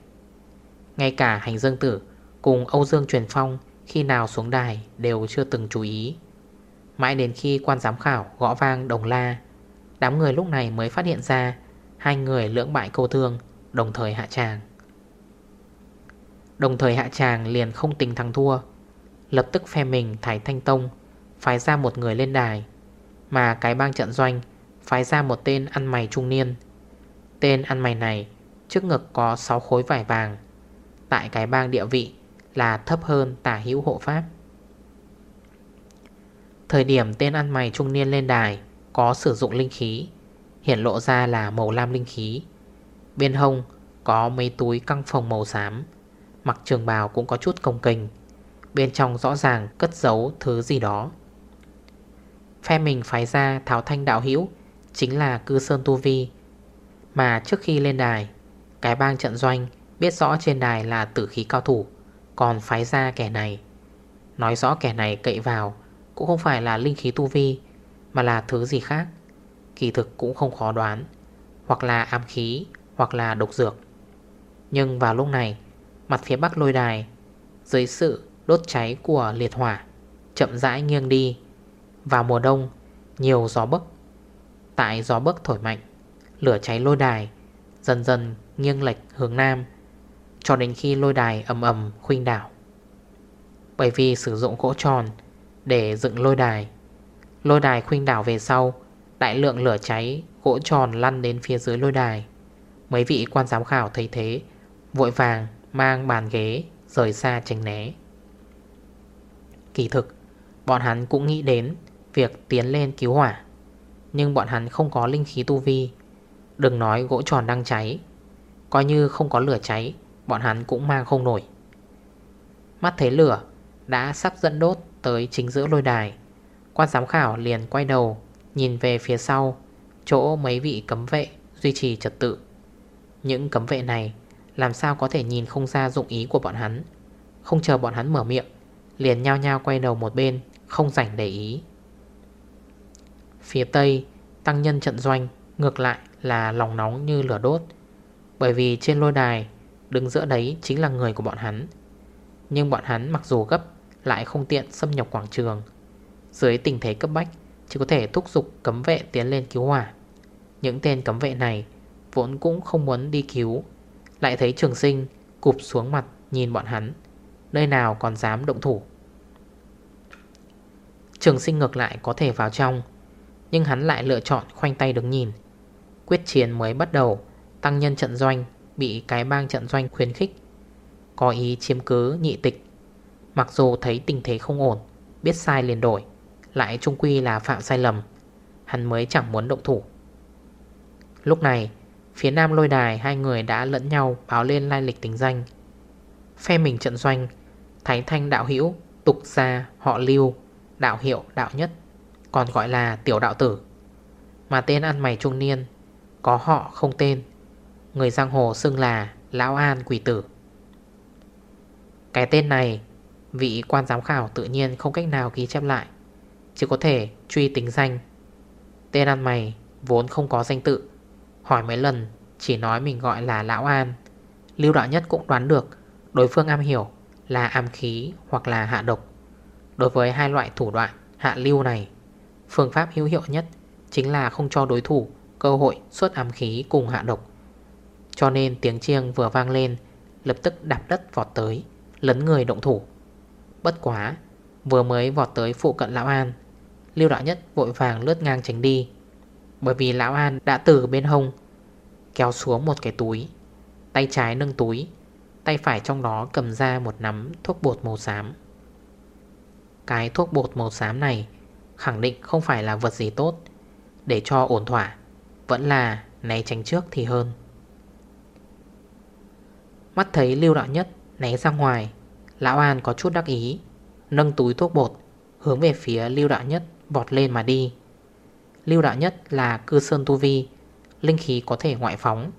Ngay cả hành dương tử Cùng Âu Dương truyền phong Khi nào xuống đài đều chưa từng chú ý. Mãi đến khi quan giám khảo gõ vang đồng la, Đám người lúc này mới phát hiện ra Hai người lưỡng bại câu thương, Đồng thời hạ tràng. Đồng thời hạ tràng liền không tính thắng thua, Lập tức phe mình Thái Thanh Tông Phái ra một người lên đài, Mà cái bang trận doanh Phái ra một tên ăn mày trung niên. Tên ăn mày này Trước ngực có 6 khối vải vàng, Tại cái bang địa vị Là thấp hơn tả hữu hộ pháp. Thời điểm tên ăn mày trung niên lên đài Có sử dụng linh khí, Hiện lộ ra là màu lam linh khí. Bên hông có mấy túi căng phòng màu xám, Mặc trường bào cũng có chút công kình Bên trong rõ ràng cất giấu thứ gì đó. Phe mình phái ra tháo Thanh Đạo Hữu, Chính là cư sơn Tu Vi. Mà trước khi lên đài, Cái bang trận doanh Biết rõ trên đài là tử khí cao thủ, Còn phái ra kẻ này. Nói rõ kẻ này cậy vào Cũng không phải là linh khí Tu Vi, Mà là thứ gì khác, Kỳ thực cũng không khó đoán, Hoặc là ám khí, Hoặc là độc dược. Nhưng vào lúc này, Mặt phía bắc lôi đài, Dưới sự đốt cháy của liệt hỏa, Chậm rãi nghiêng đi. Vào mùa đông, Nhiều gió bấc. Tại gió bấc thổi mạnh, Lửa cháy lôi đài, Dần dần nghiêng lệch hướng nam, Cho đến khi lôi đài ầm ầm khuynh đảo. Bởi vì sử dụng gỗ tròn Để dựng lôi đài Lôi đài khuynh đảo về sau, Đại lượng lửa cháy, Gỗ tròn lăn đến phía dưới lôi đài. Mấy vị quan giám khảo thấy thế, Vội vàng mang bàn ghế Rời xa tránh né. Kỳ thực, Bọn hắn cũng nghĩ đến Việc tiến lên cứu hỏa. Nhưng bọn hắn không có linh khí tu vi. Đừng nói gỗ tròn đang cháy. Coi như không có lửa cháy, Bọn hắn cũng mang không nổi. Mắt thấy lửa Đã sắp dẫn đốt tới chính giữa lôi đài. Quan giám khảo liền quay đầu, Nhìn về phía sau, Chỗ mấy vị cấm vệ Duy trì trật tự. Những cấm vệ này Làm sao có thể nhìn không ra dụng ý của bọn hắn? Không chờ bọn hắn mở miệng, Liền nhao nhao quay đầu một bên, Không rảnh để ý. Phía tây, Tăng nhân trận doanh, Ngược lại là lòng nóng như lửa đốt. Bởi vì trên lôi đài, Đứng giữa đấy chính là người của bọn hắn. Nhưng bọn hắn mặc dù gấp, Lại không tiện xâm nhập quảng trường. Dưới tình thế cấp bách, Chỉ có thể thúc giục cấm vệ tiến lên cứu hỏa. Những tên cấm vệ này Vốn cũng không muốn đi cứu. Lại thấy trường sinh cụp xuống mặt nhìn bọn hắn. Nơi nào còn dám động thủ? Trường sinh ngược lại có thể vào trong. Nhưng hắn lại lựa chọn khoanh tay đứng nhìn. Quyết chiến mới bắt đầu, Tăng nhân trận doanh Bị cái bang trận doanh khuyến khích, Có ý chiếm cứ nhị tịch. Mặc dù thấy tình thế không ổn, Biết sai liền đổi, Lại trung quy là phạm sai lầm, Hắn mới chẳng muốn động thủ. Lúc này, Phía nam lôi đài hai người đã lẫn nhau báo lên lai lịch tính danh. Phe mình trận doanh, Thái thanh đạo hữu, Tục gia, họ lưu, Đạo hiệu đạo nhất. Còn gọi là tiểu đạo tử. Mà tên ăn mày trung niên, Có họ không tên, Người giang hồ xưng là Lão An Quỷ Tử. Cái tên này, Vị quan giám khảo tự nhiên không cách nào ghi chép lại, Chỉ có thể truy tính danh. Tên ăn mày vốn không có danh tự, Hỏi mấy lần Chỉ nói mình gọi là Lão An. Lưu đạo nhất cũng đoán được Đối phương am hiểu là am khí hoặc là hạ độc. Đối với hai loại thủ đoạn hạ lưu này Phương pháp hữu hiệu nhất Chính là không cho đối thủ cơ hội xuất ám khí cùng hạ độc. Cho nên tiếng chiêng vừa vang lên, Lập tức đạp đất vọt tới, Lấn người động thủ. Bất quá, Vừa mới vọt tới phụ cận Lão An, Lưu đạo nhất vội vàng lướt ngang tránh đi. Bởi vì Lão An đã từ bên hông, Kéo xuống một cái túi, Tay trái nâng túi, Tay phải trong đó cầm ra một nắm thuốc bột màu xám. Cái thuốc bột màu xám này Khẳng định không phải là vật gì tốt. Để cho ổn thỏa, Vẫn là né tránh trước thì hơn. Mắt thấy lưu đạo nhất né ra ngoài, Lão An có chút đắc ý, Nâng túi thuốc bột, Hướng về phía lưu đạo nhất vọt lên mà đi. Lưu đạo nhất là cư sơn tu vi, Linh khí có thể ngoại phóng.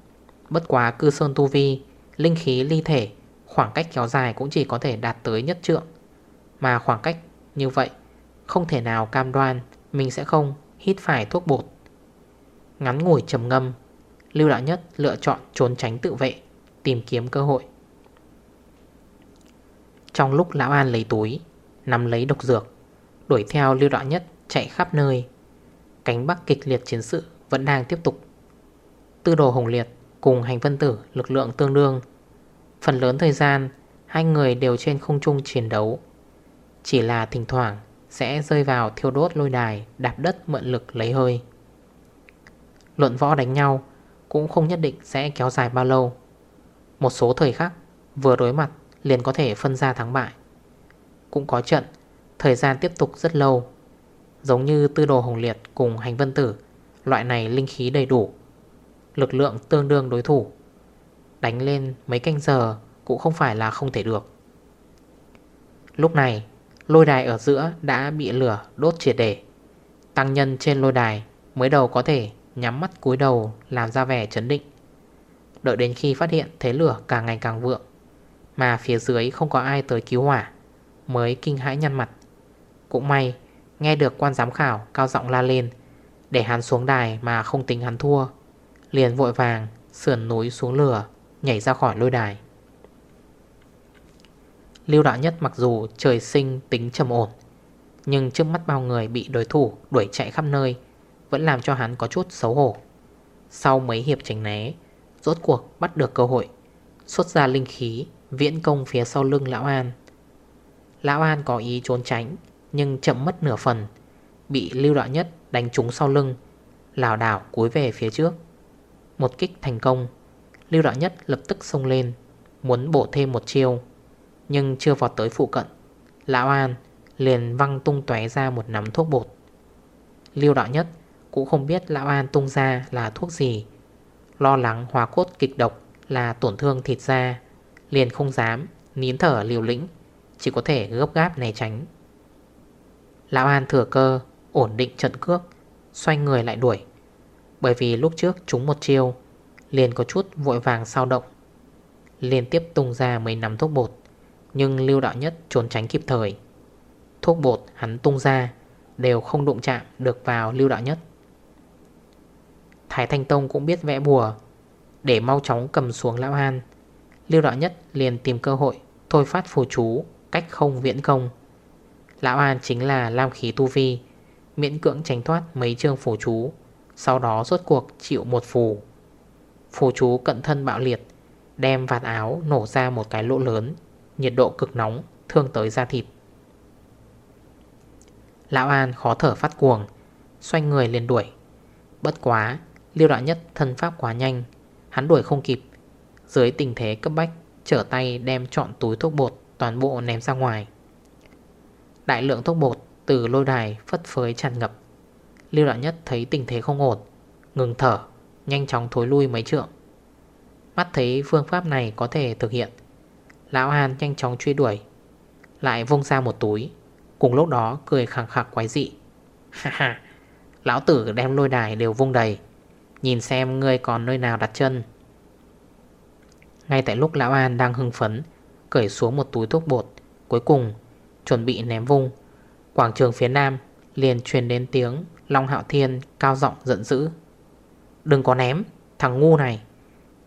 Bất quá cư sơn tu vi, Linh khí ly thể, Khoảng cách kéo dài cũng chỉ có thể đạt tới nhất trượng. Mà khoảng cách như vậy không thể nào cam đoan Mình sẽ không hít phải thuốc bột Ngắn ngủi trầm ngâm Lưu đạo nhất lựa chọn trốn tránh tự vệ Tìm kiếm cơ hội Trong lúc lão An lấy túi Nắm lấy độc dược Đuổi theo lưu đạo nhất chạy khắp nơi Cánh bắc kịch liệt chiến sự Vẫn đang tiếp tục Tư đồ hồng liệt cùng hành vân tử lực lượng tương đương. Phần lớn thời gian, hai người đều trên không trung chiến đấu. Chỉ là thỉnh thoảng sẽ rơi vào thiêu đốt lôi đài, Đạp đất mượn lực lấy hơi. Luận võ đánh nhau Cũng không nhất định sẽ kéo dài bao lâu. Một số thời khắc Vừa đối mặt liền có thể phân ra thắng bại. Cũng có trận, Thời gian tiếp tục rất lâu. Giống như tư đồ hồng liệt cùng hành vân tử, Loại này linh khí đầy đủ, Lực lượng tương đương đối thủ. Đánh lên mấy canh giờ Cũng không phải là không thể được. Lúc này Lôi đài ở giữa đã bị lửa đốt triệt để. Tăng nhân trên lôi đài Mới đầu có thể nhắm mắt cúi đầu Làm ra vẻ chấn định. Đợi đến khi phát hiện thế lửa càng ngày càng vượng, Mà phía dưới không có ai tới cứu hỏa, Mới kinh hãi nhăn mặt. Cũng may, Nghe được quan giám khảo cao giọng la lên, Để hắn xuống đài mà không tính hắn thua, Liền vội vàng Sườn núi xuống lửa, Nhảy ra khỏi lôi đài. Lưu đạo nhất mặc dù trời sinh tính trầm ổn, Nhưng trước mắt bao người bị đối thủ đuổi chạy khắp nơi Vẫn làm cho hắn có chút xấu hổ. Sau mấy hiệp tránh né, Rốt cuộc bắt được cơ hội, Xuất ra linh khí, Viễn công phía sau lưng Lão An. Lão An có ý trốn tránh, Nhưng chậm mất nửa phần, Bị lưu đạo nhất đánh trúng sau lưng Lào đảo cúi về phía trước. Một kích thành công, Lưu đạo nhất lập tức xông lên, Muốn bổ thêm một chiêu. Nhưng chưa vọt tới phụ cận. Lão An liền văng tung tóe ra một nắm thuốc bột. Lưu đạo nhất cũng không biết Lão An tung ra là thuốc gì. Lo lắng hóa cốt kịch độc là tổn thương thịt da, Liền không dám nín thở liều lĩnh, Chỉ có thể gấp gáp né tránh. Lão An thừa cơ, ổn định trận cước, Xoay người lại đuổi. Bởi vì lúc trước chúng một chiêu, Liền có chút vội vàng sao động. Liên tiếp tung ra mấy nắm thuốc bột. Nhưng lưu đạo nhất trốn tránh kịp thời. Thuốc bột hắn tung ra, Đều không đụng chạm được vào lưu đạo nhất. Thái Thanh Tông cũng biết vẽ bùa. Để mau chóng cầm xuống Lão An Lưu đạo nhất liền tìm cơ hội Thôi phát phù chú Cách không viễn công. Lão An chính là Lam khí tu vi, Miễn cưỡng tránh thoát mấy chương phù chú, Sau đó rốt cuộc chịu một phù. Phù chú cận thân bạo liệt, Đem vạt áo nổ ra một cái lỗ lớn. Nhiệt độ cực nóng Thương tới da thịt. Lão An khó thở phát cuồng, Xoay người liền đuổi. Bất quá Liêu đạo nhất thân pháp quá nhanh, Hắn đuổi không kịp. Dưới tình thế cấp bách, Trở tay đem chọn túi thuốc bột Toàn bộ ném ra ngoài. Đại lượng thuốc bột từ lôi đài phất phới tràn ngập. Liêu đạo nhất thấy tình thế không ổn, Ngừng thở, Nhanh chóng thối lui mấy trượng. Mắt thấy phương pháp này có thể thực hiện Lão An nhanh chóng truy đuổi, Lại vung ra một túi, Cùng lúc đó cười khẳng khắc quái dị. Ha ha, Lão tử đem lôi đài đều vung đầy, Nhìn xem ngươi còn nơi nào đặt chân. Ngay tại lúc Lão An đang hưng phấn, Cởi xuống một túi thuốc bột, Cuối cùng chuẩn bị ném vung, Quảng trường phía nam liền truyền đến tiếng Long Hạo Thiên cao giọng giận dữ. Đừng có ném, Thằng ngu này,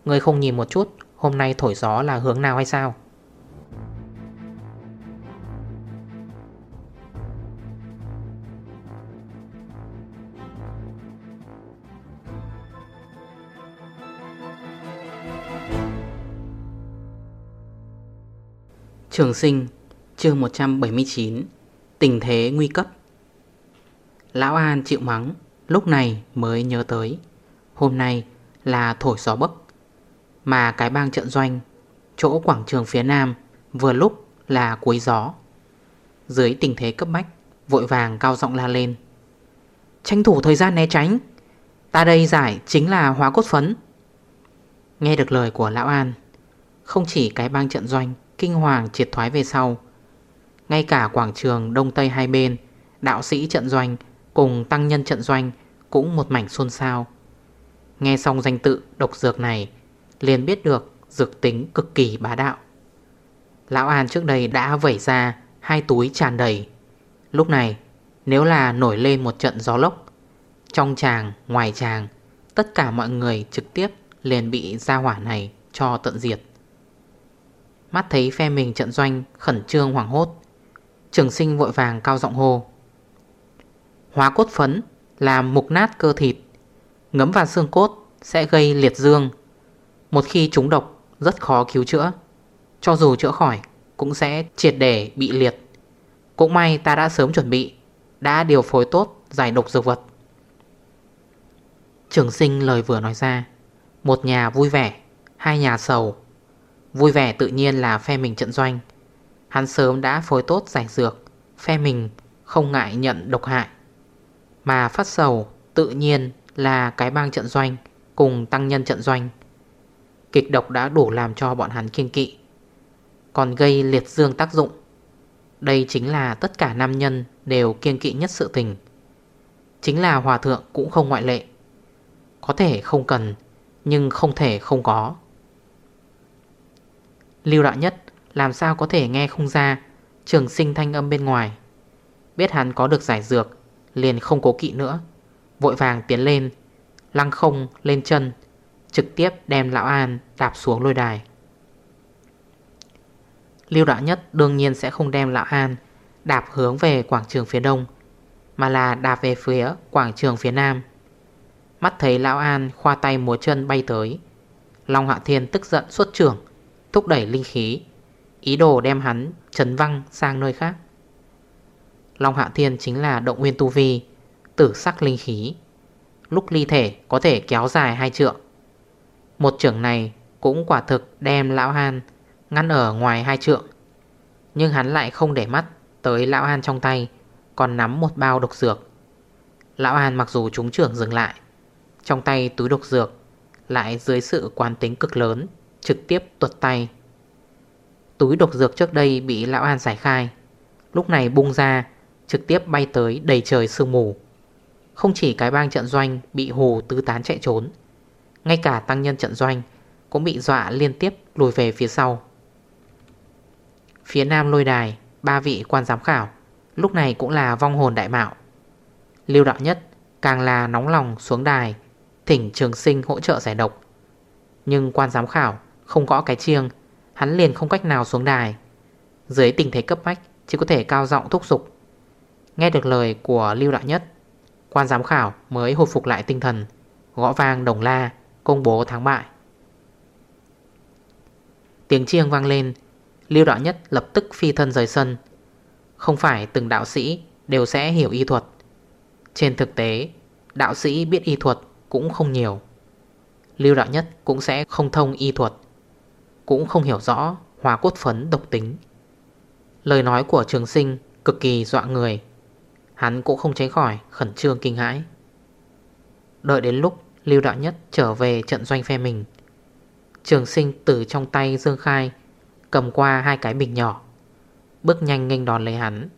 Ngươi không nhìn một chút, Hôm nay thổi gió là hướng nào hay sao? Trường sinh, chương 179 Tình thế nguy cấp. Lão An chịu mắng, Lúc này mới nhớ tới, Hôm nay là thổi gió bấc. Mà cái bang trận doanh, Chỗ quảng trường phía nam, Vừa lúc là cuối gió. Dưới tình thế cấp bách, Vội vàng cao giọng la lên. Tranh thủ thời gian né tránh, Ta đây giải chính là hóa cốt phấn. Nghe được lời của Lão An, Không chỉ cái bang trận doanh Kinh hoàng triệt thoái về sau. Ngay cả quảng trường đông tây hai bên Đạo sĩ trận doanh Cùng tăng nhân trận doanh Cũng một mảnh xôn xao. Nghe xong danh tự độc dược này liền biết được dược tính cực kỳ bá đạo. Lão An trước đây đã vẩy ra Hai túi tràn đầy. Lúc này nếu là nổi lên một trận gió lốc Trong tràng, ngoài tràng Tất cả mọi người trực tiếp liền bị gia hỏa này cho tận diệt. Mắt thấy phe mình trận doanh, khẩn trương hoảng hốt. Trường sinh vội vàng cao giọng hô. Hóa cốt phấn làm mục nát cơ thịt. Ngấm vào xương cốt sẽ gây liệt dương. Một khi trúng độc, rất khó cứu chữa. Cho dù chữa khỏi, cũng sẽ triệt để bị liệt. Cũng may ta đã sớm chuẩn bị, Đã điều phối tốt giải độc dược vật. Trường sinh lời vừa nói ra. Một nhà vui vẻ, Hai nhà sầu. Vui vẻ tự nhiên là phe mình trận doanh. Hắn sớm đã phối tốt giải dược, Phe mình không ngại nhận độc hại. Mà phát sầu tự nhiên là cái bang trận doanh Cùng tăng nhân trận doanh. Kịch độc đã đủ làm cho bọn hắn kiên kỵ, Còn gây liệt dương tác dụng. Đây chính là tất cả nam nhân đều kiên kỵ nhất sự tình. Chính là hòa thượng cũng không ngoại lệ. Có thể không cần, Nhưng không thể không có. Lưu đạo nhất, làm sao có thể nghe không ra? Trường sinh thanh âm bên ngoài. Biết hắn có được giải dược, Liền không cố kỵ nữa. Vội vàng tiến lên, Lăng không lên chân, Trực tiếp đem lão An đạp xuống lôi đài. Lưu đạo nhất đương nhiên sẽ không đem lão An Đạp hướng về quảng trường phía đông, Mà là đạp về phía quảng trường phía nam. Mắt thấy lão An khoa tay múa chân bay tới, Long Hạ Thiên tức giận xuất trưởng Thúc đẩy linh khí. Ý đồ đem hắn chấn văng sang nơi khác. Long Hạ Thiên chính là động nguyên tu vi, Tử sắc linh khí. Lúc ly thể có thể kéo dài hai trượng. Một trưởng này cũng quả thực đem Lão Han ngăn ở ngoài hai trượng. Nhưng hắn lại không để mắt tới Lão Han trong tay, Còn nắm một bao độc dược. Lão Han mặc dù chúng trưởng dừng lại, Trong tay túi độc dược Lại dưới sự quán tính cực lớn. Trực tiếp tuột tay. Túi độc dược trước đây bị Lão An giải khai, Lúc này bung ra, Trực tiếp bay tới đầy trời sương mù. Không chỉ cái bang trận doanh Bị hồ tứ tán chạy trốn, Ngay cả tăng nhân trận doanh Cũng bị dọa liên tiếp lùi về phía sau. Phía nam lôi đài, Ba vị quan giám khảo, Lúc này cũng là vong hồn đại mạo. Lưu đạo nhất càng là nóng lòng xuống đài, Thỉnh trường sinh hỗ trợ giải độc. Nhưng quan giám khảo không gõ cái chiêng, Hắn liền không cách nào xuống đài. Dưới tình thế cấp bách, Chỉ có thể cao giọng thúc giục. Nghe được lời của Lưu Đạo Nhất, Quan giám khảo mới hồi phục lại tinh thần, Gõ vang đồng la, Công bố thắng bại. Tiếng chiêng vang lên, Lưu Đạo Nhất lập tức phi thân rời sân. Không phải từng đạo sĩ Đều sẽ hiểu y thuật. Trên thực tế, Đạo sĩ biết y thuật cũng không nhiều. Lưu Đạo Nhất cũng sẽ không thông y thuật cũng không hiểu rõ hóa cốt phấn độc tính. Lời nói của trường sinh cực kỳ dọa người. Hắn cũng không tránh khỏi khẩn trương kinh hãi. Đợi đến lúc Lưu Đạo Nhất trở về trận doanh phe mình Trường sinh từ trong tay Dương Khai Cầm qua hai cái bình nhỏ Bước nhanh nghênh đòn lấy hắn.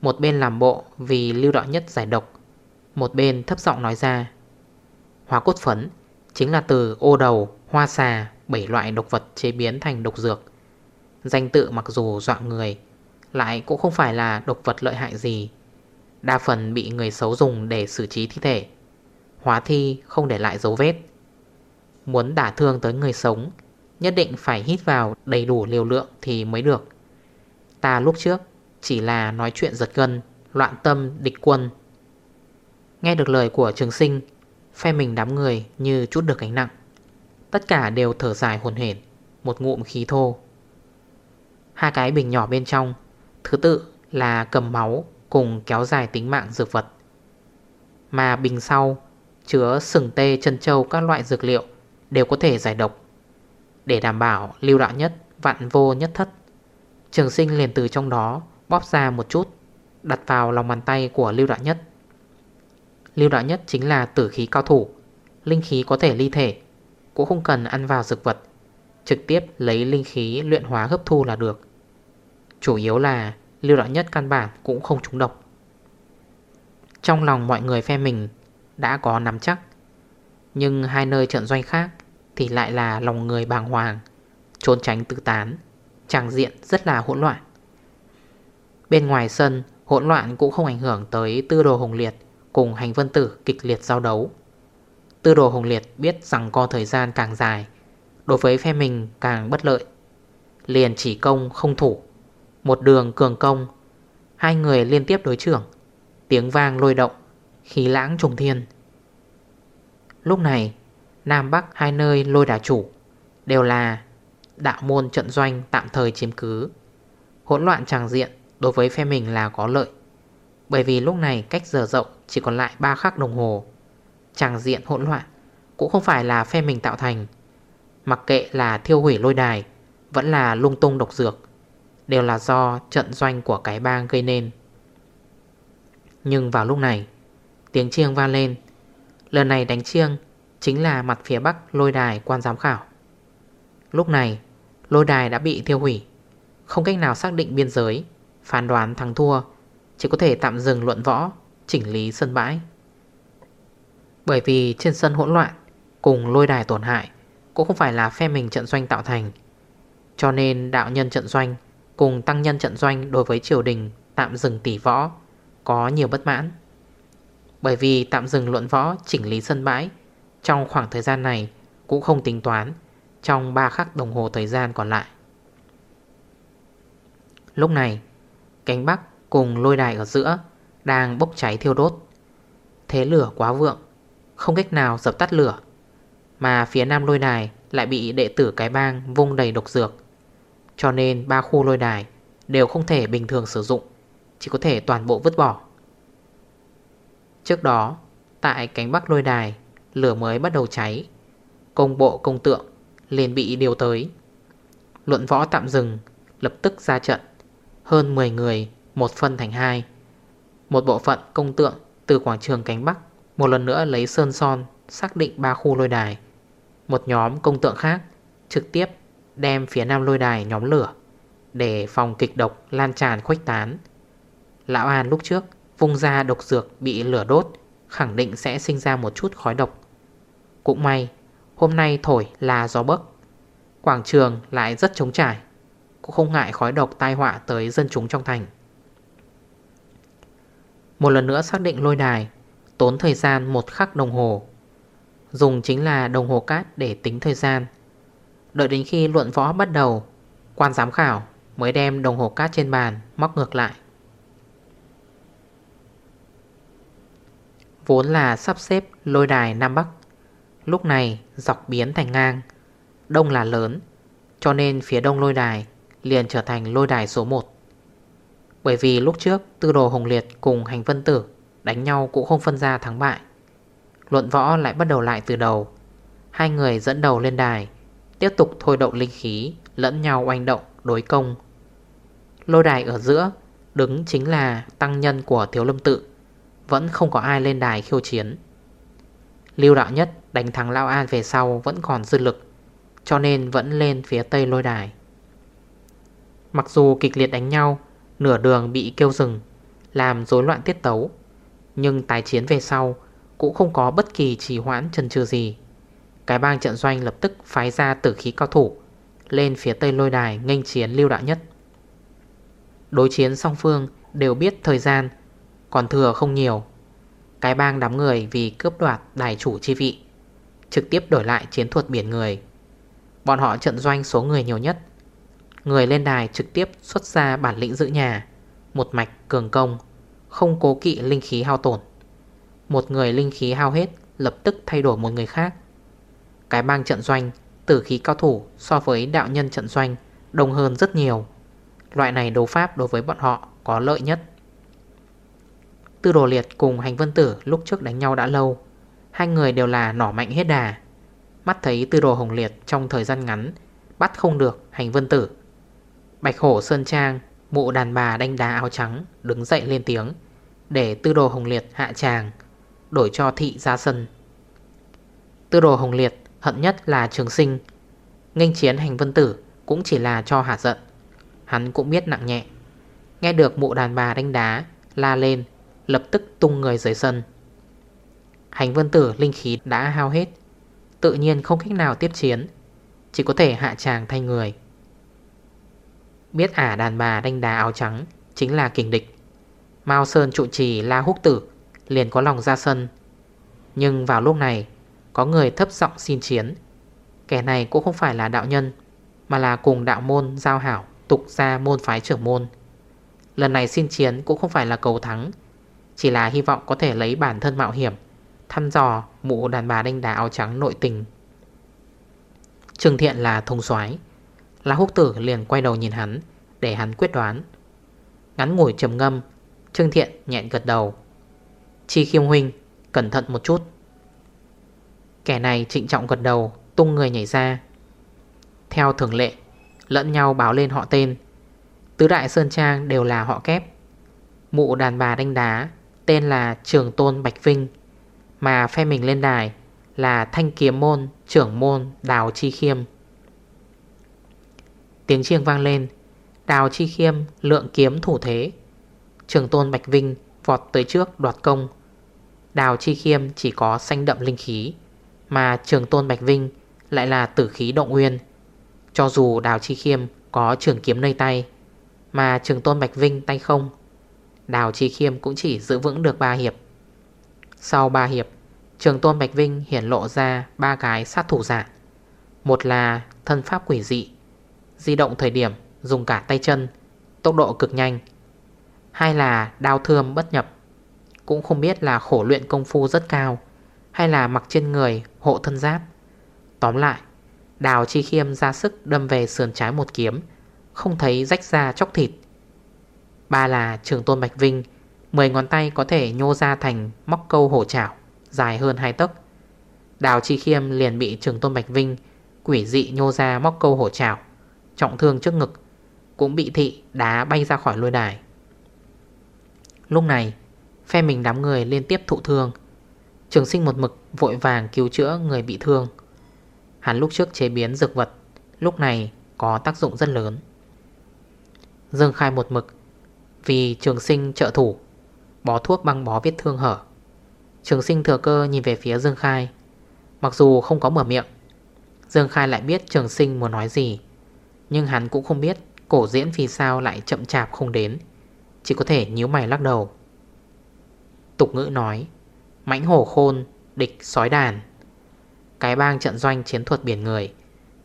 Một bên làm bộ vì Lưu Đạo Nhất giải độc Một bên thấp giọng nói ra Hóa cốt phấn Chính là từ ô đầu, hoa xà, 7 loại độc vật chế biến thành độc dược. Danh tự mặc dù dọa người, Lại cũng không phải là độc vật lợi hại gì. Đa phần bị người xấu dùng để xử trí thi thể. Hóa thi không để lại dấu vết. Muốn đả thương tới người sống, Nhất định phải hít vào đầy đủ liều lượng thì mới được. Ta lúc trước chỉ là nói chuyện giật gân, Loạn tâm, địch quân. Nghe được lời của trường sinh, Phe mình đám người như chút được gánh nặng. Tất cả đều thở dài hồn hển, Một ngụm khí thô. Hai cái bình nhỏ bên trong, Thứ tự là cầm máu Cùng kéo dài tính mạng dược vật. Mà bình sau Chứa sừng tê chân châu các loại dược liệu Đều có thể giải độc. Để đảm bảo lưu đạo nhất, Vạn vô nhất thất, Trường sinh liền từ trong đó Bóp ra một chút, Đặt vào lòng bàn tay của lưu đạo nhất. Lưu đạo nhất chính là tử khí cao thủ, Linh khí có thể ly thể cũng không cần ăn vào dược vật, Trực tiếp lấy linh khí luyện hóa hấp thu là được. Chủ yếu là lưu đạo nhất căn bản cũng không trúng độc. Trong lòng mọi người phe mình đã có nắm chắc, Nhưng hai nơi trận doanh khác thì lại là lòng người bàng hoàng, Trốn tránh tự tán, Tràng diện rất là hỗn loạn. Bên ngoài sân, Hỗn loạn cũng không ảnh hưởng tới tư đồ hồng liệt Cùng hành vân tử kịch liệt giao đấu. Tư đồ hùng Liệt biết rằng co thời gian càng dài, Đối với phe mình càng bất lợi. Liền chỉ công không thủ, Một đường cường công, Hai người liên tiếp đối trưởng, Tiếng vang lôi động, Khí lãng trùng thiên. Lúc này, Nam Bắc hai nơi lôi đà chủ Đều là đạo môn trận doanh tạm thời chiếm cứ. Hỗn loạn tràng diện đối với phe mình là có lợi, Bởi vì lúc này cách giờ rộng chỉ còn lại 3 khắc đồng hồ. Tràng diện hỗn loạn, Cũng không phải là phe mình tạo thành, Mặc kệ là thiêu hủy lôi đài, Vẫn là lung tung độc dược, Đều là do trận doanh của cái bang gây nên. Nhưng vào lúc này, Tiếng chiêng vang lên. Lần này đánh chiêng Chính là mặt phía bắc lôi đài quan giám khảo. Lúc này, Lôi đài đã bị thiêu hủy. Không cách nào xác định biên giới, Phán đoán thắng thua, Chỉ có thể tạm dừng luận võ, Chỉnh lý sân bãi. Bởi vì trên sân hỗn loạn Cùng lôi đài tổn hại Cũng không phải là phe mình trận doanh tạo thành. Cho nên đạo nhân trận doanh Cùng tăng nhân trận doanh đối với triều đình Tạm dừng tỷ võ Có nhiều bất mãn. Bởi vì tạm dừng luận võ chỉnh lý sân bãi Trong khoảng thời gian này Cũng không tính toán Trong 3 khắc đồng hồ thời gian còn lại. Lúc này, Cánh Bắc cùng lôi đài ở giữa Đang bốc cháy thiêu đốt. Thế lửa quá vượng không cách nào dập tắt lửa. Mà phía nam lôi đài lại bị đệ tử cái bang vung đầy độc dược. Cho nên ba khu lôi đài Đều không thể bình thường sử dụng, Chỉ có thể toàn bộ vứt bỏ. Trước đó, Tại cánh bắc lôi đài, Lửa mới bắt đầu cháy. Công bộ công tượng liền bị điều tới. Luận võ tạm dừng, Lập tức ra trận. Hơn 10 người, Một phân thành hai. Một bộ phận công tượng từ quảng trường cánh Bắc một lần nữa lấy sơn son, Xác định ba khu lôi đài. Một nhóm công tượng khác Trực tiếp đem phía nam lôi đài nhóm lửa Để phòng kịch độc lan tràn khuếch tán. Lão An lúc trước Vung ra độc dược bị lửa đốt, Khẳng định sẽ sinh ra một chút khói độc. Cũng may, Hôm nay thổi là gió bấc, Quảng trường lại rất trống trải, cũng không ngại khói độc tai họa tới dân chúng trong thành. Một lần nữa xác định lôi đài Tốn thời gian một khắc đồng hồ. Dùng chính là đồng hồ cát để tính thời gian. Đợi đến khi luận võ bắt đầu, Quan giám khảo mới đem đồng hồ cát trên bàn móc ngược lại. Vốn là sắp xếp lôi đài Nam Bắc, Lúc này dọc biến thành ngang, Đông là lớn, Cho nên phía đông lôi đài liền trở thành lôi đài số 1 Bởi vì lúc trước tư đồ Hồng Liệt cùng hành vân tử đánh nhau cũng không phân ra thắng bại. Luận võ lại bắt đầu lại từ đầu. Hai người dẫn đầu lên đài, Tiếp tục thôi động linh khí, Lẫn nhau oanh động, đối công. Lôi đài ở giữa, Đứng chính là tăng nhân của Thiếu Lâm Tự, Vẫn không có ai lên đài khiêu chiến. Lưu đạo nhất đánh thắng Lao An về sau Vẫn còn dư lực, Cho nên vẫn lên phía tây lôi đài. Mặc dù kịch liệt đánh nhau, Nửa đường bị kêu rừng Làm rối loạn tiết tấu nhưng tái chiến về sau Cũng không có bất kỳ trì hoãn chân chừ gì. Cái bang trận doanh lập tức phái ra tử khí cao thủ, Lên phía tây lôi đài nghênh chiến lưu đạo nhất. Đối chiến song phương đều biết thời gian, Còn thừa không nhiều. Cái bang đám người vì cướp đoạt đài chủ chi vị, Trực tiếp đổi lại chiến thuật biển người. Bọn họ trận doanh số người nhiều nhất. Người lên đài trực tiếp xuất ra bản lĩnh giữ nhà, Một mạch cường công. Không cố kỵ linh khí hao tổn. Một người linh khí hao hết, Lập tức thay đổi một người khác. Cái bang trận doanh, Tử khí cao thủ so với đạo nhân trận doanh, Đông hơn rất nhiều. Loại này đấu pháp đối với bọn họ có lợi nhất. Tư đồ liệt cùng hành vân tử lúc trước đánh nhau đã lâu. Hai người đều là nỏ mạnh hết đà. Mắt thấy tư đồ hồng liệt trong thời gian ngắn, Bắt không được hành vân tử. Bạch hổ sơn trang, Mụ đàn bà đánh đá áo trắng, Đứng dậy lên tiếng. Để tư đồ hồng liệt hạ tràng, Đổi cho thị ra sân. Tư đồ hồng liệt hận nhất là trường sinh. Nganh chiến hành vân tử Cũng chỉ là cho hạ giận. Hắn cũng biết nặng nhẹ. Nghe được mụ đàn bà đánh đá, La lên, Lập tức tung người dưới sân. Hành vân tử linh khí đã hao hết, Tự nhiên không cách nào tiếp chiến, Chỉ có thể hạ tràng thay người. Biết ả đàn bà đánh đá áo trắng Chính là kình địch. Mao Sơn trụ trì la húc tử, Liền có lòng ra sân. Nhưng vào lúc này, Có người thấp giọng xin chiến. Kẻ này cũng không phải là đạo nhân, Mà là cùng đạo môn giao hảo, Tục ra môn phái trưởng môn. Lần này xin chiến cũng không phải là cầu thắng, Chỉ là hy vọng có thể lấy bản thân mạo hiểm, Thăm dò mụ đàn bà đanh đá áo trắng nội tình. Trừng thiện là thông soái. La húc tử liền quay đầu nhìn hắn, Để hắn quyết đoán. Ngắn ngủi trầm ngâm Trương Thiện nhẹn gật đầu. Chi khiêm huynh, Cẩn thận một chút. Kẻ này trịnh trọng gật đầu, Tung người nhảy ra. Theo thường lệ, Lẫn nhau báo lên họ tên. Tứ Đại Sơn Trang đều là họ kép. Mụ đàn bà đánh đá, Tên là Trường Tôn Bạch Vinh. Mà phe mình lên đài Là Thanh Kiếm Môn, Trưởng Môn, Đào Chi Khiêm. Tiếng chiêng vang lên. Đào Chi Khiêm lượng kiếm thủ thế. Trường Tôn Bạch Vinh vọt tới trước đoạt công. Đào Chi Khiêm chỉ có xanh đậm linh khí, Mà Trường Tôn Bạch Vinh lại là tử khí động nguyên. Cho dù Đào Chi Khiêm có trường kiếm nơi tay, Mà Trường Tôn Bạch Vinh tay không, Đào Chi Khiêm cũng chỉ giữ vững được 3 hiệp. Sau 3 hiệp, Trường Tôn Bạch Vinh hiển lộ ra ba cái sát thủ giả. Một là thân pháp quỷ dị, Di động thời điểm dùng cả tay chân, Tốc độ cực nhanh hay là đau thương bất nhập. Cũng không biết là khổ luyện công phu rất cao, Hay là mặc trên người hộ thân giáp. Tóm lại, Đào Chi Khiêm ra sức đâm về sườn trái một kiếm, Không thấy rách ra chóc thịt. Ba là trường tôn Bạch Vinh 10 ngón tay có thể nhô ra thành móc câu hổ chảo, Dài hơn hai tấc. Đào Chi Khiêm liền bị trường tôn Bạch Vinh Quỷ dị nhô ra móc câu hổ chảo, Trọng thương trước ngực, Cũng bị thị đá bay ra khỏi lôi đài. Lúc này, Phe mình đám người liên tiếp thụ thương. Trường sinh một mực vội vàng cứu chữa người bị thương. Hắn lúc trước chế biến dược vật, Lúc này có tác dụng rất lớn. Dương khai một mực, Vì trường sinh trợ thủ, Bó thuốc băng bó vết thương hở. Trường sinh thừa cơ nhìn về phía Dương Khai. Mặc dù không có mở miệng, Dương Khai lại biết trường sinh muốn nói gì. Nhưng hắn cũng không biết Cổ diễn vì sao lại chậm chạp không đến. Chỉ có thể nhíu mày lắc đầu. Tục ngữ nói, Mãnh hổ khôn, Địch sói đàn. Cái bang trận doanh chiến thuật biển người,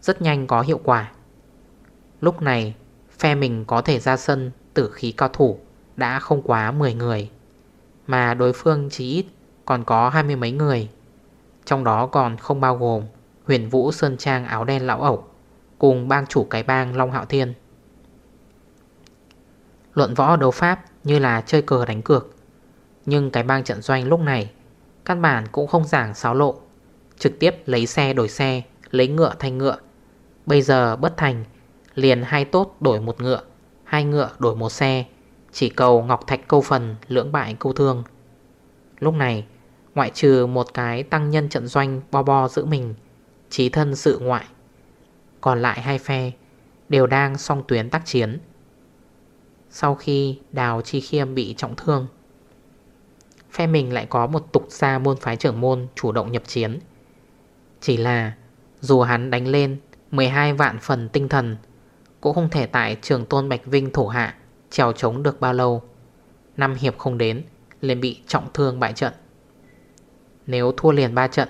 Rất nhanh có hiệu quả. Lúc này, Phe mình có thể ra sân Tử khí cao thủ Đã không quá 10 người, Mà đối phương chỉ ít còn có hai mươi mấy người. Trong đó còn không bao gồm Huyền Vũ Sơn Trang áo đen lão ẩu Cùng bang chủ cái bang Long Hạo Thiên. Luận võ đấu pháp như là chơi cờ đánh cược. Nhưng cái bang trận doanh lúc này, Căn bản cũng không giảng xáo lộ. Trực tiếp lấy xe đổi xe, Lấy ngựa thành ngựa. Bây giờ bất thành, Liền hai tốt đổi một ngựa, Hai ngựa đổi một xe, Chỉ cầu Ngọc Thạch câu phần lưỡng bại câu thương. Lúc này, Ngoại trừ một cái tăng nhân trận doanh bo bo giữ mình Trí thân sự ngoại, Còn lại hai phe Đều đang song tuyến tác chiến. Sau khi Đào Chi Khiêm bị trọng thương. Phe mình lại có một tục gia môn phái trưởng môn Chủ động nhập chiến. Chỉ là Dù hắn đánh lên 12 vạn phần tinh thần, Cũng không thể tại trường tôn Bạch Vinh thổ hạ Trèo chống được bao lâu. Năm hiệp không đến, liền bị trọng thương bại trận. Nếu thua liền 3 trận,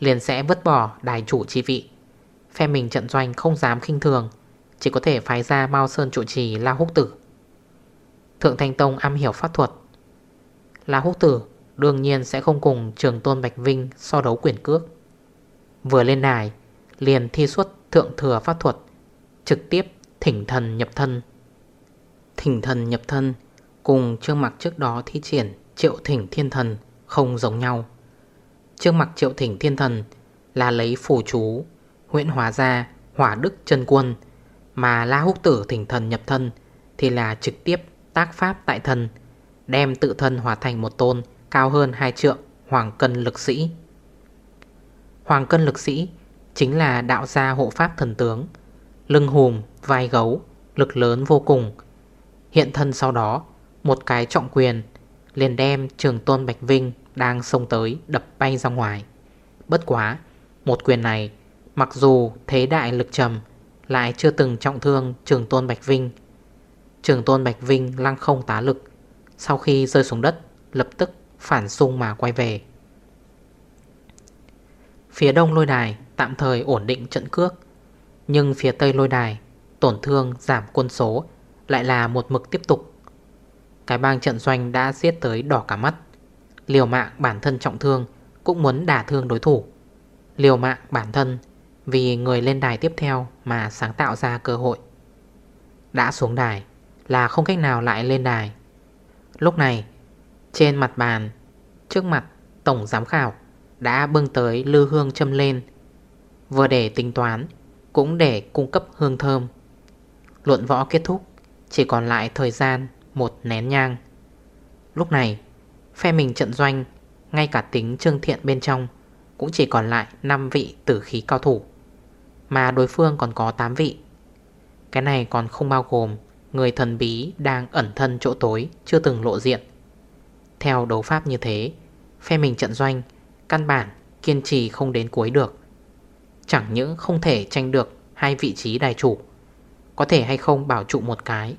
Liền sẽ vứt bỏ đài chủ chi vị. Phe mình trận doanh không dám khinh thường, Chỉ có thể phái ra Mao Sơn trụ trì La Húc Tử. Thượng Thanh Tông am hiểu pháp thuật. La Húc Tử, đương nhiên sẽ không cùng trường tôn Bạch Vinh so đấu quyền cước. Vừa lên đài, Liền thi xuất thượng thừa pháp thuật, Trực tiếp thỉnh thần nhập thân. Thỉnh thần nhập thân, Cùng Trương Mặc trước đó thi triển Triệu Thỉnh Thiên Thần không giống nhau. Trương Mặc Triệu Thỉnh Thiên Thần là lấy phù chú Huyện hóa ra hỏa đức chân quân, Mà La Húc Tử Thỉnh Thần nhập thân Thì là trực tiếp tác pháp tại thần Đem tự thân hóa thành một tôn Cao hơn hai trượng Hoàng cân lực sĩ. Hoàng cân lực sĩ Chính là đạo gia hộ pháp thần tướng Lưng hùm, vai gấu Lực lớn vô cùng. Hiện thân sau đó một cái trọng quyền Liền đem trường tôn Bạch Vinh Đang xông tới đập bay ra ngoài. Bất quá Một quyền này Mặc dù thế đại lực trầm Lại chưa từng trọng thương trường tôn Bạch Vinh Trường tôn Bạch Vinh lăng không tá lực. Sau khi rơi xuống đất, Lập tức phản xung mà quay về. Phía đông lôi đài tạm thời ổn định trận cước, Nhưng phía tây lôi đài, Tổn thương giảm quân số, Lại là một mực tiếp tục. Cái bang trận doanh đã giết tới đỏ cả mắt. Liều mạng bản thân trọng thương Cũng muốn đả thương đối thủ. Liều mạng bản thân Vì người lên đài tiếp theo Mà sáng tạo ra cơ hội. Đã xuống đài là không cách nào lại lên đài. Lúc này, Trên mặt bàn, Trước mặt tổng giám khảo Đã bưng tới lư hương châm lên, Vừa để tính toán, Cũng để cung cấp hương thơm. Luận võ kết thúc, Chỉ còn lại thời gian một nén nhang. Lúc này, Phe mình trận doanh, Ngay cả tính trương thiện bên trong, Cũng chỉ còn lại 5 vị tử khí cao thủ, Mà đối phương còn có 8 vị. Cái này còn không bao gồm Người thần bí đang ẩn thân chỗ tối, Chưa từng lộ diện. Theo đấu pháp như thế, Phe mình trận doanh, Căn bản kiên trì không đến cuối được. Chẳng những không thể tranh được Hai vị trí đài chủ, Có thể hay không bảo trụ một cái,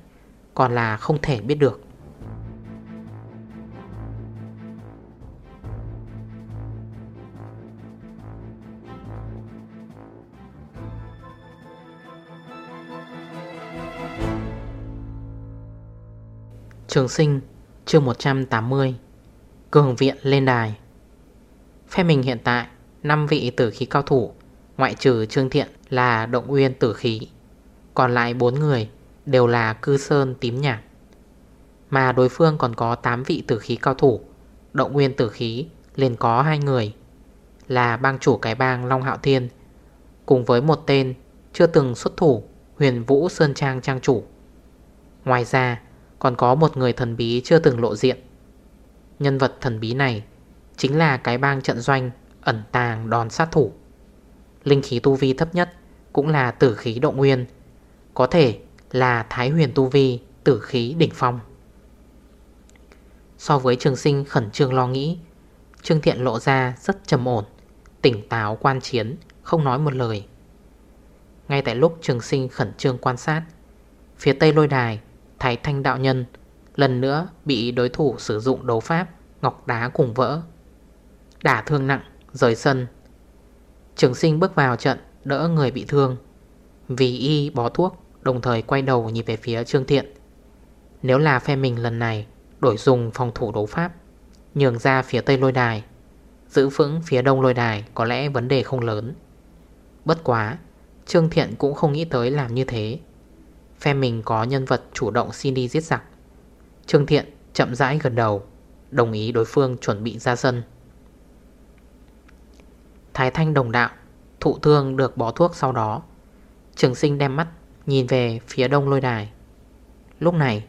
Còn là không thể biết được. Trường sinh, chương 180 Cường viện lên đài. Phe mình hiện tại 5 vị tử khí cao thủ, Ngoại trừ Trương Thiện là động nguyên tử khí. Còn lại 4 người đều là cư sơn tím nhạc. Mà đối phương còn có 8 vị tử khí cao thủ, Động nguyên tử khí, liền có hai người, Là bang chủ cái bang Long Hạo Thiên, Cùng với một tên chưa từng xuất thủ Huyền Vũ Sơn Trang Trang chủ. Ngoài ra còn có một người thần bí chưa từng lộ diện. Nhân vật thần bí này Chính là cái bang trận doanh Ẩn tàng đòn sát thủ. Linh khí tu vi thấp nhất Cũng là tử khí động nguyên, Có thể là thái huyền tu vi Tử khí đỉnh phong. So với trường sinh khẩn trương lo nghĩ, Trương Thiện lộ ra rất trầm ổn, Tỉnh táo quan chiến, Không nói một lời. Ngay tại lúc trường sinh khẩn trương quan sát, Phía tây lôi đài Thái thanh đạo nhân, Lần nữa bị đối thủ sử dụng đấu pháp Ngọc đá cùng vỡ. Đả thương nặng, rời sân. Trường sinh bước vào trận, Đỡ người bị thương. Vì y bó thuốc, Đồng thời quay đầu nhìn về phía Trương Thiện. Nếu là phe mình lần này Đổi dùng phòng thủ đấu pháp, Nhường ra phía tây lôi đài, Giữ vững phía đông lôi đài Có lẽ vấn đề không lớn. Bất quá, Trương Thiện cũng không nghĩ tới làm như thế. Phe mình có nhân vật chủ động xin đi giết giặc. Trương Thiện chậm rãi gần đầu, Đồng ý đối phương chuẩn bị ra sân. Thái Thanh đồng đạo, Thụ thương được bỏ thuốc sau đó. Trường sinh đem mắt Nhìn về phía đông lôi đài. Lúc này,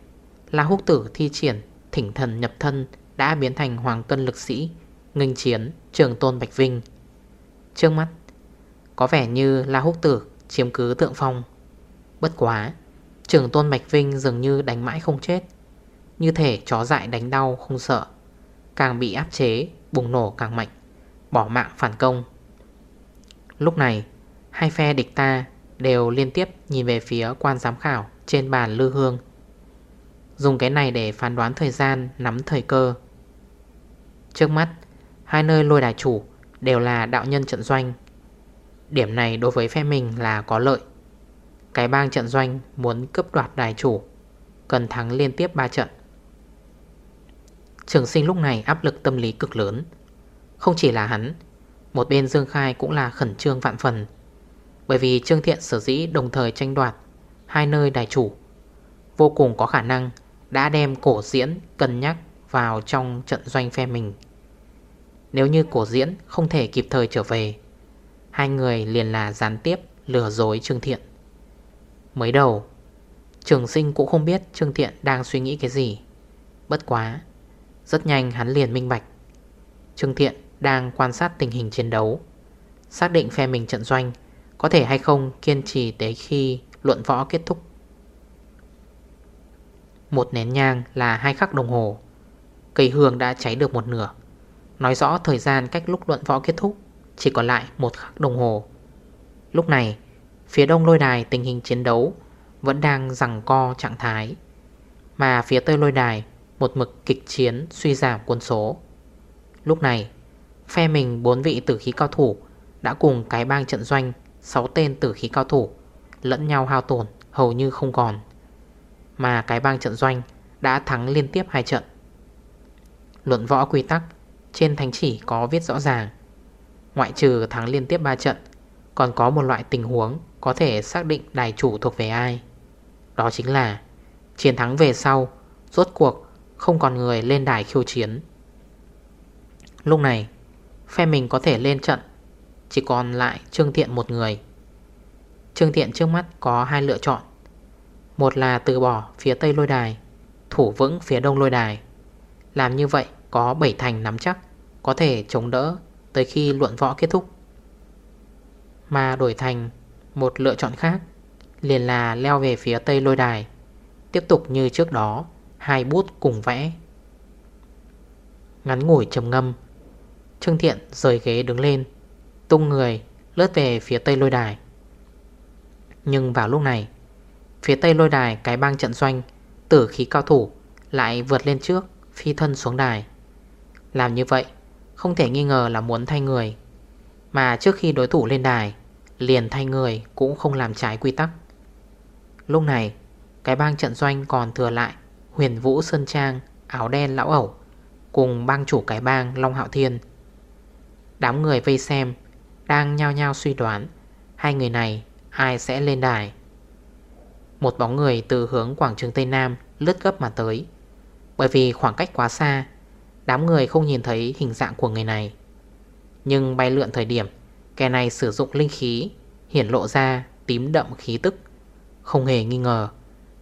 La húc tử thi triển Thỉnh thần nhập thân Đã biến thành hoàng tân lực sĩ Ngân chiến trường tôn Bạch Vinh. Trước mắt, Có vẻ như La húc tử chiếm cứ tượng phong. Bất quá Trường tôn Bạch Vinh dường như đánh mãi không chết. Như thể chó dại đánh đau không sợ. Càng bị áp chế, Bùng nổ càng mạnh. Bỏ mạng phản công. Lúc này, Hai phe địch ta đều liên tiếp nhìn về phía quan giám khảo trên bàn lư hương. Dùng cái này để phán đoán thời gian, nắm thời cơ. Trước mắt, Hai nơi lôi đài chủ đều là đạo nhân trận doanh. Điểm này đối với phe mình là có lợi cái bang trận doanh muốn cướp đoạt đài chủ, Cần thắng liên tiếp 3 trận. Trường sinh lúc này áp lực tâm lý cực lớn. Không chỉ là hắn, Một bên Dương Khai cũng là khẩn trương vạn phần. Bởi vì Trương Thiện sở dĩ đồng thời tranh đoạt Hai nơi đài chủ, Vô cùng có khả năng Đã đem cổ diễn cân nhắc vào trong trận doanh phe mình. Nếu như cổ diễn không thể kịp thời trở về, Hai người liền là gián tiếp lừa dối Trương Thiện. Mới đầu, Trường sinh cũng không biết Trương Thiện đang suy nghĩ cái gì. Bất quá, Rất nhanh hắn liền minh bạch. Trương Thiện đang quan sát tình hình chiến đấu, Xác định phe mình trận doanh Có thể hay không kiên trì tới khi luận võ kết thúc. Một nén nhang là hai khắc đồng hồ, Cây hương đã cháy được một nửa. Nói rõ thời gian cách lúc luận võ kết thúc Chỉ còn lại một khắc đồng hồ. Lúc này Phía đông lôi đài tình hình chiến đấu Vẫn đang rằng co trạng thái, Mà phía tây lôi đài Một mực kịch chiến suy giảm quân số. Lúc này, Phe mình bốn vị tử khí cao thủ Đã cùng cái bang trận doanh 6 tên tử khí cao thủ Lẫn nhau hao tổn hầu như không còn, Mà cái bang trận doanh Đã thắng liên tiếp hai trận. Luận võ quy tắc, Trên thánh chỉ có viết rõ ràng, Ngoại trừ thắng liên tiếp 3 trận, Còn có một loại tình huống có thể xác định đài chủ thuộc về ai. Đó chính là, Chiến thắng về sau, Rốt cuộc không còn người lên đài khiêu chiến. Lúc này, Phe mình có thể lên trận, Chỉ còn lại Trương Thiện một người. Trương Thiện trước mắt có hai lựa chọn. Một là từ bỏ phía tây lôi đài, Thủ vững phía đông lôi đài. Làm như vậy có bảy thành nắm chắc, Có thể chống đỡ Tới khi luận võ kết thúc. Mà đổi thành một lựa chọn khác, Liền là leo về phía tây lôi đài. Tiếp tục như trước đó, Hai bút cùng vẽ. Ngắn ngủi trầm ngâm, Trương Thiện rời ghế đứng lên, Tung người lướt về phía tây lôi đài. Nhưng vào lúc này, Phía tây lôi đài cái bang trận doanh, Tử khí cao thủ Lại vượt lên trước, Phi thân xuống đài. Làm như vậy, Không thể nghi ngờ là muốn thay người. Mà trước khi đối thủ lên đài Liền thay người cũng không làm trái quy tắc. Lúc này, Cái bang trận doanh còn thừa lại Huyền Vũ Sơn Trang, Áo đen lão ẩu Cùng bang chủ cái bang Long Hạo Thiên. Đám người vây xem, Đang nhao nhao suy đoán Hai người này ai sẽ lên đài. Một bóng người từ hướng quảng trường Tây Nam Lướt gấp mà tới. Bởi vì khoảng cách quá xa, Đám người không nhìn thấy hình dạng của người này. Nhưng bay lượn thời điểm Kẻ này sử dụng linh khí, Hiển lộ ra tím đậm khí tức. Không hề nghi ngờ,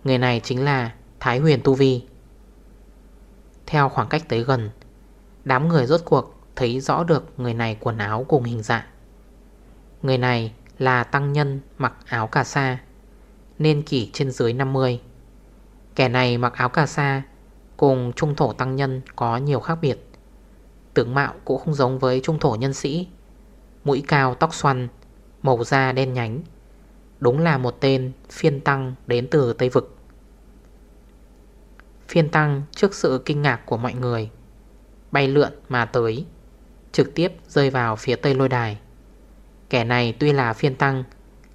Người này chính là Thái huyền Tu Vi. Theo khoảng cách tới gần, Đám người rốt cuộc thấy rõ được người này quần áo cùng hình dạng. Người này là tăng nhân mặc áo cà sa Nên kỷ trên dưới 50 Kẻ này mặc áo cà sa Cùng trung thổ tăng nhân có nhiều khác biệt. Tướng mạo cũng không giống với trung thổ nhân sĩ. Mũi cao tóc xoăn, Màu da đen nhánh. Đúng là một tên phiên tăng đến từ Tây Vực. Phiên tăng trước sự kinh ngạc của mọi người. Bay lượn mà tới, Trực tiếp rơi vào phía tây lôi đài. Kẻ này tuy là phiên tăng,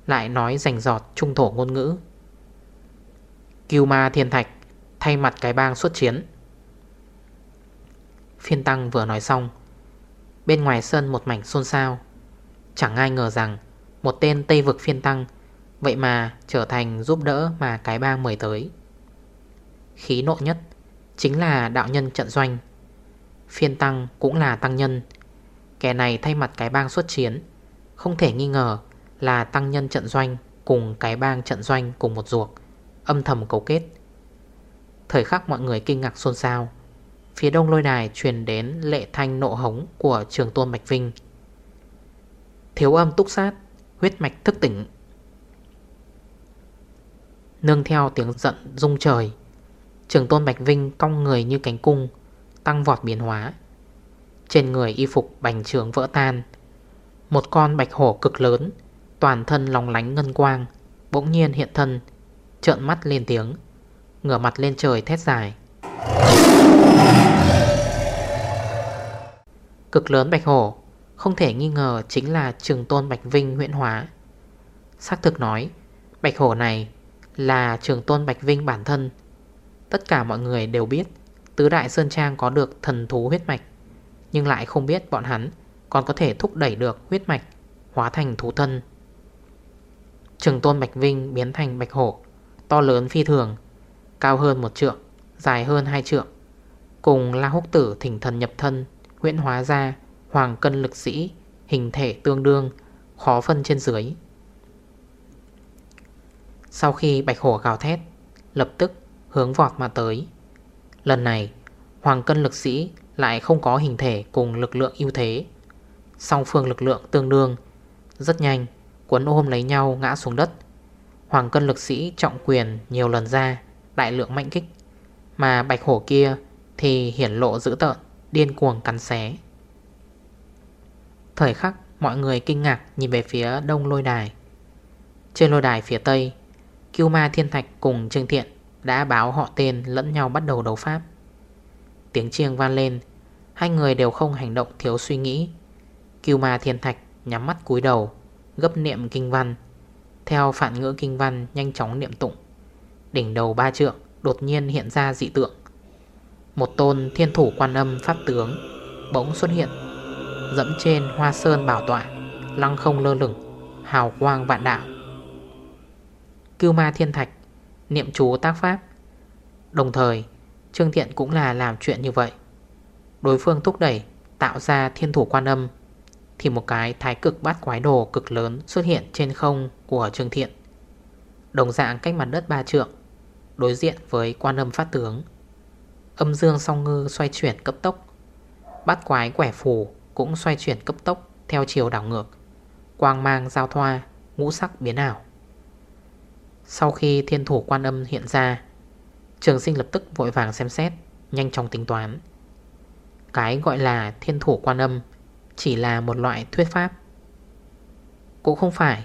Lại nói rành giọt trung thổ ngôn ngữ. Kiêu ma thiên thạch Thay mặt cái bang xuất chiến. Phiên tăng vừa nói xong, Bên ngoài sân một mảnh xôn xao. Chẳng ai ngờ rằng Một tên Tây vực phiên tăng Vậy mà trở thành giúp đỡ mà cái bang mời tới. Khí nộ nhất Chính là đạo nhân trận doanh. Phiên tăng cũng là tăng nhân. Kẻ này thay mặt cái bang xuất chiến, Không thể nghi ngờ là tăng nhân trận doanh Cùng cái bang trận doanh cùng một ruột, Âm thầm cấu kết. Thời khắc mọi người kinh ngạc xôn xao, Phía đông lôi đài truyền đến lệ thanh nộ hống của trường tôn Bạch Vinh. Thiếu âm túc sát, Huyết mạch thức tỉnh. Nương theo tiếng giận rung trời, Trường tôn Bạch Vinh cong người như cánh cung, Tăng vọt biến hóa. Trên người y phục bành trường vỡ tan, Một con bạch hổ cực lớn, Toàn thân lòng lánh ngân quang, Bỗng nhiên hiện thân, Trợn mắt lên tiếng, Ngửa mặt lên trời thét dài. Cực lớn bạch hổ không thể nghi ngờ chính là trường tôn Bạch Vinh huyện hóa. Xác thực nói, Bạch hổ này là trường tôn Bạch Vinh bản thân. Tất cả mọi người đều biết, Tứ Đại Sơn Trang có được thần thú huyết mạch. Nhưng lại không biết bọn hắn Còn có thể thúc đẩy được huyết mạch, Hóa thành thú thân. Trường tôn Bạch Vinh biến thành bạch hổ, To lớn phi thường, Cao hơn một trượng, Dài hơn hai trượng. Cùng La Húc Tử thỉnh thần nhập thân Huyễn hóa ra Hoàng cân lực sĩ, Hình thể tương đương, Khó phân trên dưới. Sau khi bạch hổ gào thét, Lập tức hướng vọt mà tới. Lần này, Hoàng cân lực sĩ lại không có hình thể cùng lực lượng ưu thế. Song phương lực lượng tương đương, Rất nhanh, Cuốn ôm lấy nhau ngã xuống đất. Hoàng cân lực sĩ trọng quyền nhiều lần ra, Đại lượng mạnh kích. Mà bạch hổ kia thì hiển lộ dữ tợn, Điên cuồng cắn xé. Thời khắc mọi người kinh ngạc nhìn về phía đông lôi đài. Trên lôi đài phía tây, Kiêu ma thiên thạch cùng Trương Thiện đã báo họ tên lẫn nhau bắt đầu đấu pháp. Tiếng chiêng vang lên, Hai người đều không hành động thiếu suy nghĩ. Kiêu ma thiên thạch nhắm mắt cúi đầu, Gấp niệm kinh văn. Theo phản ngữ kinh văn nhanh chóng niệm tụng, Đỉnh đầu ba trượng Đột nhiên hiện ra dị tượng. Một tôn thiên thủ quan âm pháp tướng Bỗng xuất hiện. Dẫm trên hoa sơn bảo tọa, Lăng không lơ lửng, Hào quang vạn đạo. Cưu ma thiên thạch, Niệm chú tác pháp. Đồng thời, Trương Thiện cũng là làm chuyện như vậy. Đối phương thúc đẩy, Tạo ra thiên thủ quan âm, Thì một cái thái cực bát quái đồ cực lớn Xuất hiện trên không của Trương Thiện. Đồng dạng cách mặt đất ba trượng, Đối diện với quan âm phát tướng. Âm dương song ngư xoay chuyển cấp tốc. Bát quái quẻ phù cũng xoay chuyển cấp tốc Theo chiều đảo ngược, Quang mang giao thoa, Ngũ sắc biến ảo. Sau khi thiên thủ quan âm hiện ra, Trường sinh lập tức vội vàng xem xét, Nhanh chóng tính toán. Cái gọi là thiên thủ quan âm Chỉ là một loại thuyết pháp. Cũng không phải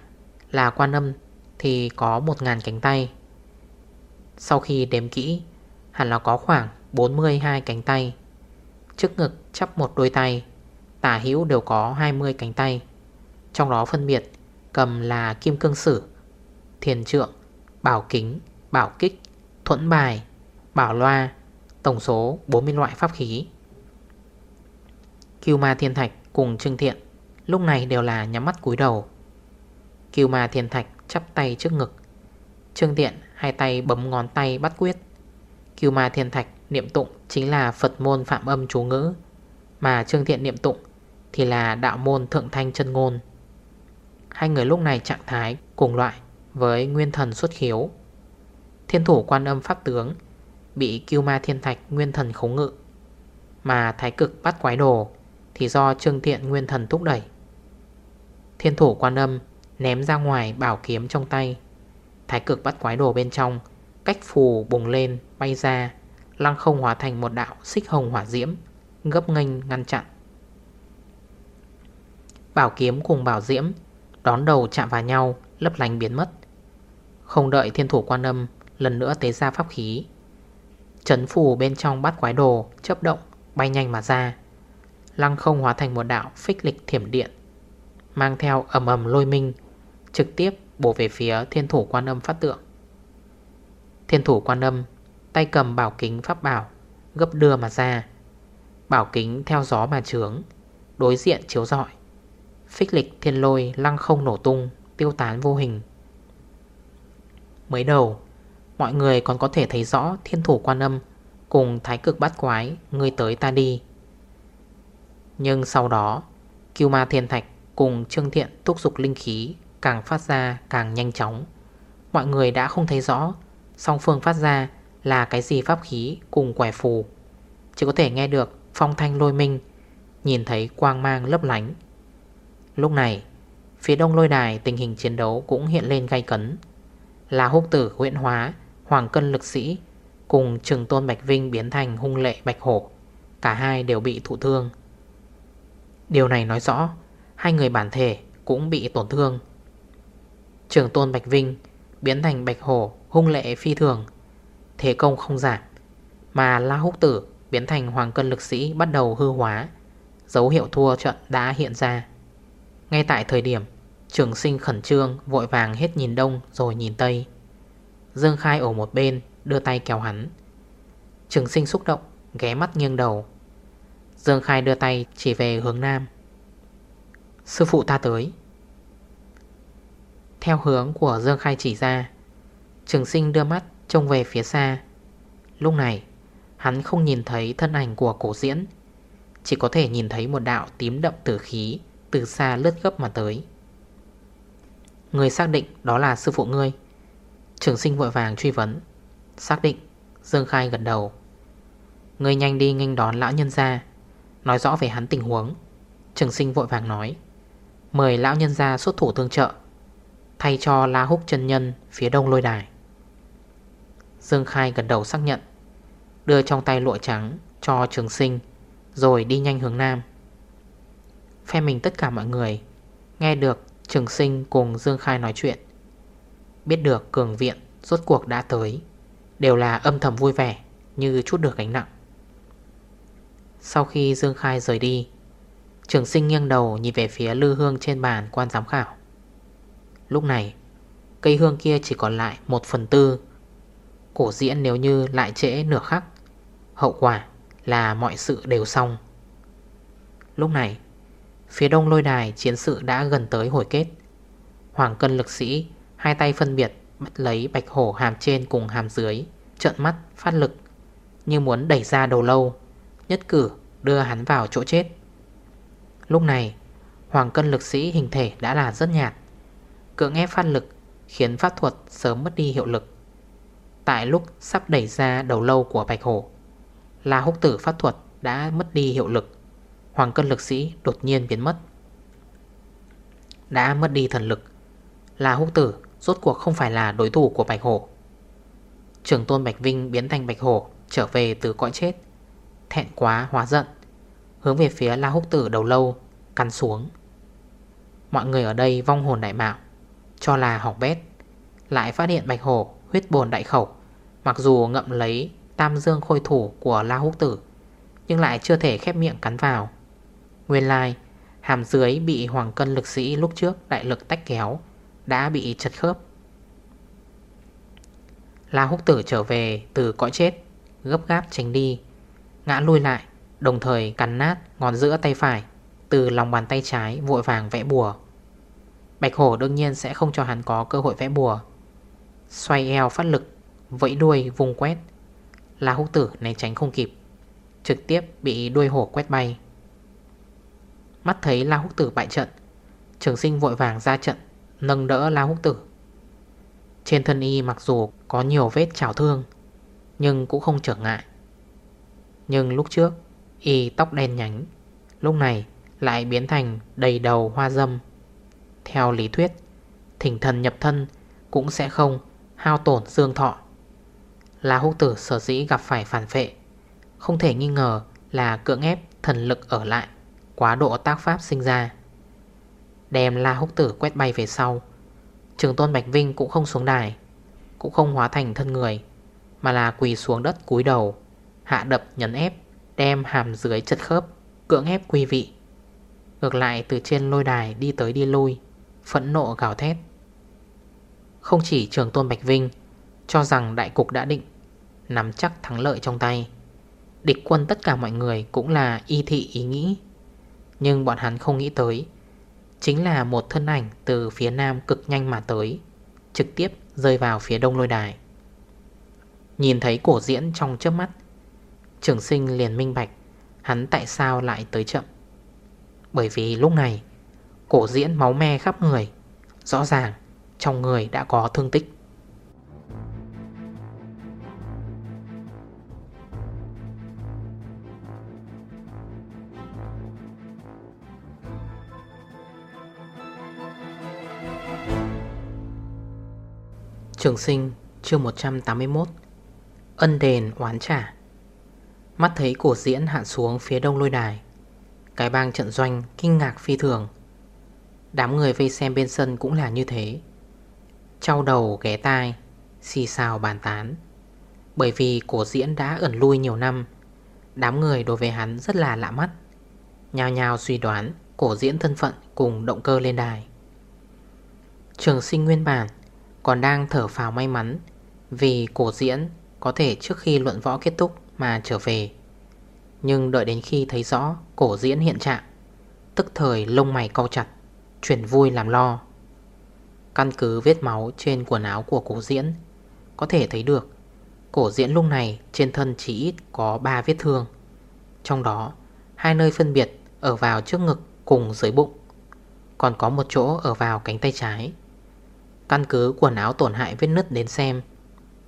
Là quan âm Thì có 1.000 cánh tay. Sau khi đếm kỹ, Hẳn là có khoảng 42 cánh tay, Trước ngực chắp một đôi tay. Tả hữu đều có 20 cánh tay, Trong đó phân biệt Cầm là kim cương sử, Thiền trượng, Bảo kính, Bảo kích, Thuẫn bài, Bảo loa, Tổng số 40 loại pháp khí. Kiêu ma thiên thạch cùng Trương Thiện Lúc này đều là nhắm mắt cúi đầu. Kiêu ma thiên thạch chắp tay trước ngực, Trương Thiện hai tay bấm ngón tay bắt quyết. Kiêu ma thiên thạch niệm tụng chính là Phật môn phạm âm chú ngữ, Mà Trương Thiện niệm tụng thì là đạo môn thượng thanh chân ngôn. Hai người lúc này trạng thái cùng loại với nguyên thần xuất khiếu. Thiên thủ quan âm pháp tướng Bị kiêu ma thiên thạch nguyên thần khống ngự, Mà thái cực bắt quái đồ Thì do trương thiện nguyên thần thúc đẩy. Thiên thủ quan âm ném ra ngoài bảo kiếm trong tay. Thái cực bắt quái đồ bên trong, Cách phù bùng lên, bay ra, Lăng không hóa thành một đạo xích hồng hỏa diễm, Gấp nganh ngăn chặn. Bảo kiếm cùng bảo diễm, Đón đầu chạm vào nhau, Lấp lánh biến mất. Không đợi thiên thủ quan âm Lần nữa tế ra pháp khí, Trấn phù bên trong bát quái đồ chấp động, bay nhanh mà ra. Lăng không hóa thành một đạo phích lịch thiểm điện, Mang theo ầm ầm lôi minh, Trực tiếp bổ về phía thiên thủ quan âm phát tượng. Thiên thủ quan âm Tay cầm bảo kính pháp bảo, Gấp đưa mà ra. Bảo kính theo gió mà trướng, Đối diện chiếu dọi. Phích lịch thiên lôi, lăng không nổ tung, Tiêu tán vô hình. Mới đầu, Mọi người còn có thể thấy rõ thiên thủ quan âm Cùng thái cực bát quái Người tới ta đi. Nhưng sau đó Kiêu ma thiên thạch cùng trương thiện thúc dục linh khí Càng phát ra càng nhanh chóng. Mọi người đã không thấy rõ Song phương phát ra là cái gì pháp khí cùng quẻ phù. Chỉ có thể nghe được phong thanh lôi minh, Nhìn thấy quang mang lấp lánh. Lúc này, Phía đông lôi đài tình hình chiến đấu cũng hiện lên gay cấn. Là húc tử huyện hóa, Hoàng cân lực sĩ Cùng trường tôn Bạch Vinh biến thành hung lệ Bạch Hổ, Cả hai đều bị thụ thương. Điều này nói rõ, Hai người bản thể cũng bị tổn thương. Trường tôn Bạch Vinh Biến thành Bạch Hổ, hung lệ phi thường, Thế công không giảm, Mà La Húc Tử biến thành Hoàng cân lực sĩ bắt đầu hư hóa, Dấu hiệu thua trận đã hiện ra. Ngay tại thời điểm, Trường sinh khẩn trương, vội vàng hết nhìn đông rồi nhìn tây. Dương Khai ở một bên, Đưa tay kéo hắn. Trường sinh xúc động, Ghé mắt nghiêng đầu. Dương Khai đưa tay chỉ về hướng nam. Sư phụ ta tới. Theo hướng của Dương Khai chỉ ra, Trường sinh đưa mắt trông về phía xa. Lúc này, Hắn không nhìn thấy thân ảnh của cổ diễn. Chỉ có thể nhìn thấy một đạo tím đậm tử khí. Từ xa lướt gấp mà tới. Người xác định đó là sư phụ ngươi. Trường sinh vội vàng truy vấn. Xác định, Dương Khai gật đầu. Người nhanh đi nghênh đón lão nhân ra Nói rõ về hắn tình huống. Trường sinh vội vàng nói, Mời lão nhân ra xuất thủ tương trợ, Thay cho la húc chân nhân Phía đông lôi đài. Dương Khai gật đầu xác nhận, Đưa trong tay lụa trắng cho trường sinh, Rồi đi nhanh hướng nam. Phe mình tất cả mọi người. Nghe được trường sinh cùng Dương Khai nói chuyện. Biết được cường viện Rốt cuộc đã tới. Đều là âm thầm vui vẻ, Như chút được gánh nặng. Sau khi Dương Khai rời đi, Trường sinh nghiêng đầu nhìn về phía lư hương trên bàn quan giám khảo. Lúc này, Cây hương kia chỉ còn lại 1 phần tư. Cổ diễn nếu như lại trễ nửa khắc, Hậu quả là mọi sự đều xong. Lúc này Phía đông lôi đài chiến sự đã gần tới hồi kết. Hoàng cân lực sĩ, Hai tay phân biệt bắt lấy bạch hổ hàm trên cùng hàm dưới, trợn mắt, phát lực. Như muốn đẩy ra đầu lâu, Nhất cử đưa hắn vào chỗ chết. Lúc này, Hoàng cân lực sĩ hình thể đã là rất nhạt. Cưỡng ép phát lực Khiến pháp thuật sớm mất đi hiệu lực. Tại lúc sắp đẩy ra đầu lâu của bạch hổ, La húc tử pháp thuật đã mất đi hiệu lực. Hoàng cân lực sĩ đột nhiên biến mất. Đã mất đi thần lực. La húc tử, rốt cuộc không phải là đối thủ của bạch hổ. Trường tôn Bạch Vinh biến thành Bạch Hổ, Trở về từ cõi chết, Thẹn quá hóa giận, Hướng về phía La Húc Tử đầu lâu, Cắn xuống. Mọi người ở đây vong hồn đại mạo, Cho là hỏng bét. Lại phát hiện Bạch Hổ huyết bồn đại khẩu, Mặc dù ngậm lấy tam dương khôi thủ của La Húc Tử, Nhưng lại chưa thể khép miệng cắn vào. Nguyên lai, Hàm dưới bị hoàng cân lực sĩ lúc trước đại lực tách kéo, Đã bị chật khớp. La húc tử trở về từ cõi chết, Gấp gáp tránh đi, Ngã lui lại, Đồng thời cắn nát ngón giữa tay phải, Từ lòng bàn tay trái vội vàng vẽ bùa. Bạch hổ đương nhiên sẽ không cho hắn có cơ hội vẽ bùa. Xoay eo phát lực, Vẫy đuôi vùng quét. La húc tử né tránh không kịp, Trực tiếp bị đuôi hổ quét bay. Mắt thấy La húc tử bại trận Trường sinh vội vàng ra trận Nâng đỡ La húc tử. Trên thân y mặc dù có nhiều vết trào thương Nhưng cũng không trở ngại. Nhưng lúc trước Y tóc đen nhánh Lúc này lại biến thành đầy đầu hoa dâm. Theo lý thuyết Thỉnh thần nhập thân Cũng sẽ không hao tổn dương thọ. La húc tử sở dĩ gặp phải phản phệ, Không thể nghi ngờ là cưỡng ép thần lực ở lại. Quá độ tác pháp sinh ra. Đem la húc tử quét bay về sau, Trường tôn Bạch Vinh cũng không xuống đài, Cũng không hóa thành thân người, Mà là quỳ xuống đất cúi đầu, Hạ đập nhấn ép, Đem hàm dưới chật khớp, Cưỡng ép quy vị. Ngược lại từ trên lôi đài đi tới đi lui, Phẫn nộ gào thét. Không chỉ trường tôn Bạch Vinh, Cho rằng đại cục đã định, Nắm chắc thắng lợi trong tay, Địch quân tất cả mọi người cũng là y thị ý nghĩ. Nhưng bọn hắn không nghĩ tới. Chính là một thân ảnh từ phía nam cực nhanh mà tới, Trực tiếp rơi vào phía đông lôi đài. Nhìn thấy cổ diễn trong chớp mắt, Trường sinh liền minh bạch Hắn tại sao lại tới chậm. Bởi vì lúc này, Cổ diễn máu me khắp người, Rõ ràng trong người đã có thương tích. Trường sinh, chương 181 Ân đền oán trả. Mắt thấy cổ diễn hạ xuống phía đông lôi đài. Cái bang trận doanh kinh ngạc phi thường. Đám người vây xem bên sân cũng là như thế. Trao đầu ghé tai, Xì xào bàn tán. Bởi vì cổ diễn đã ẩn lui nhiều năm, Đám người đối với hắn rất là lạ mắt. Nhào nhào suy đoán Cổ diễn thân phận cùng động cơ lên đài. Trường sinh nguyên bản còn đang thở phào may mắn Vì cổ diễn có thể trước khi luận võ kết thúc mà trở về. Nhưng đợi đến khi thấy rõ cổ diễn hiện trạng, Tức thời lông mày cau chặt, Chuyển vui làm lo. Căn cứ vết máu trên quần áo của cổ diễn, Có thể thấy được Cổ diễn lúc này trên thân chỉ ít có 3 vết thương. Trong đó, Hai nơi phân biệt ở vào trước ngực cùng dưới bụng, Còn có một chỗ ở vào cánh tay trái. Căn cứ quần áo tổn hại vết nứt đến xem.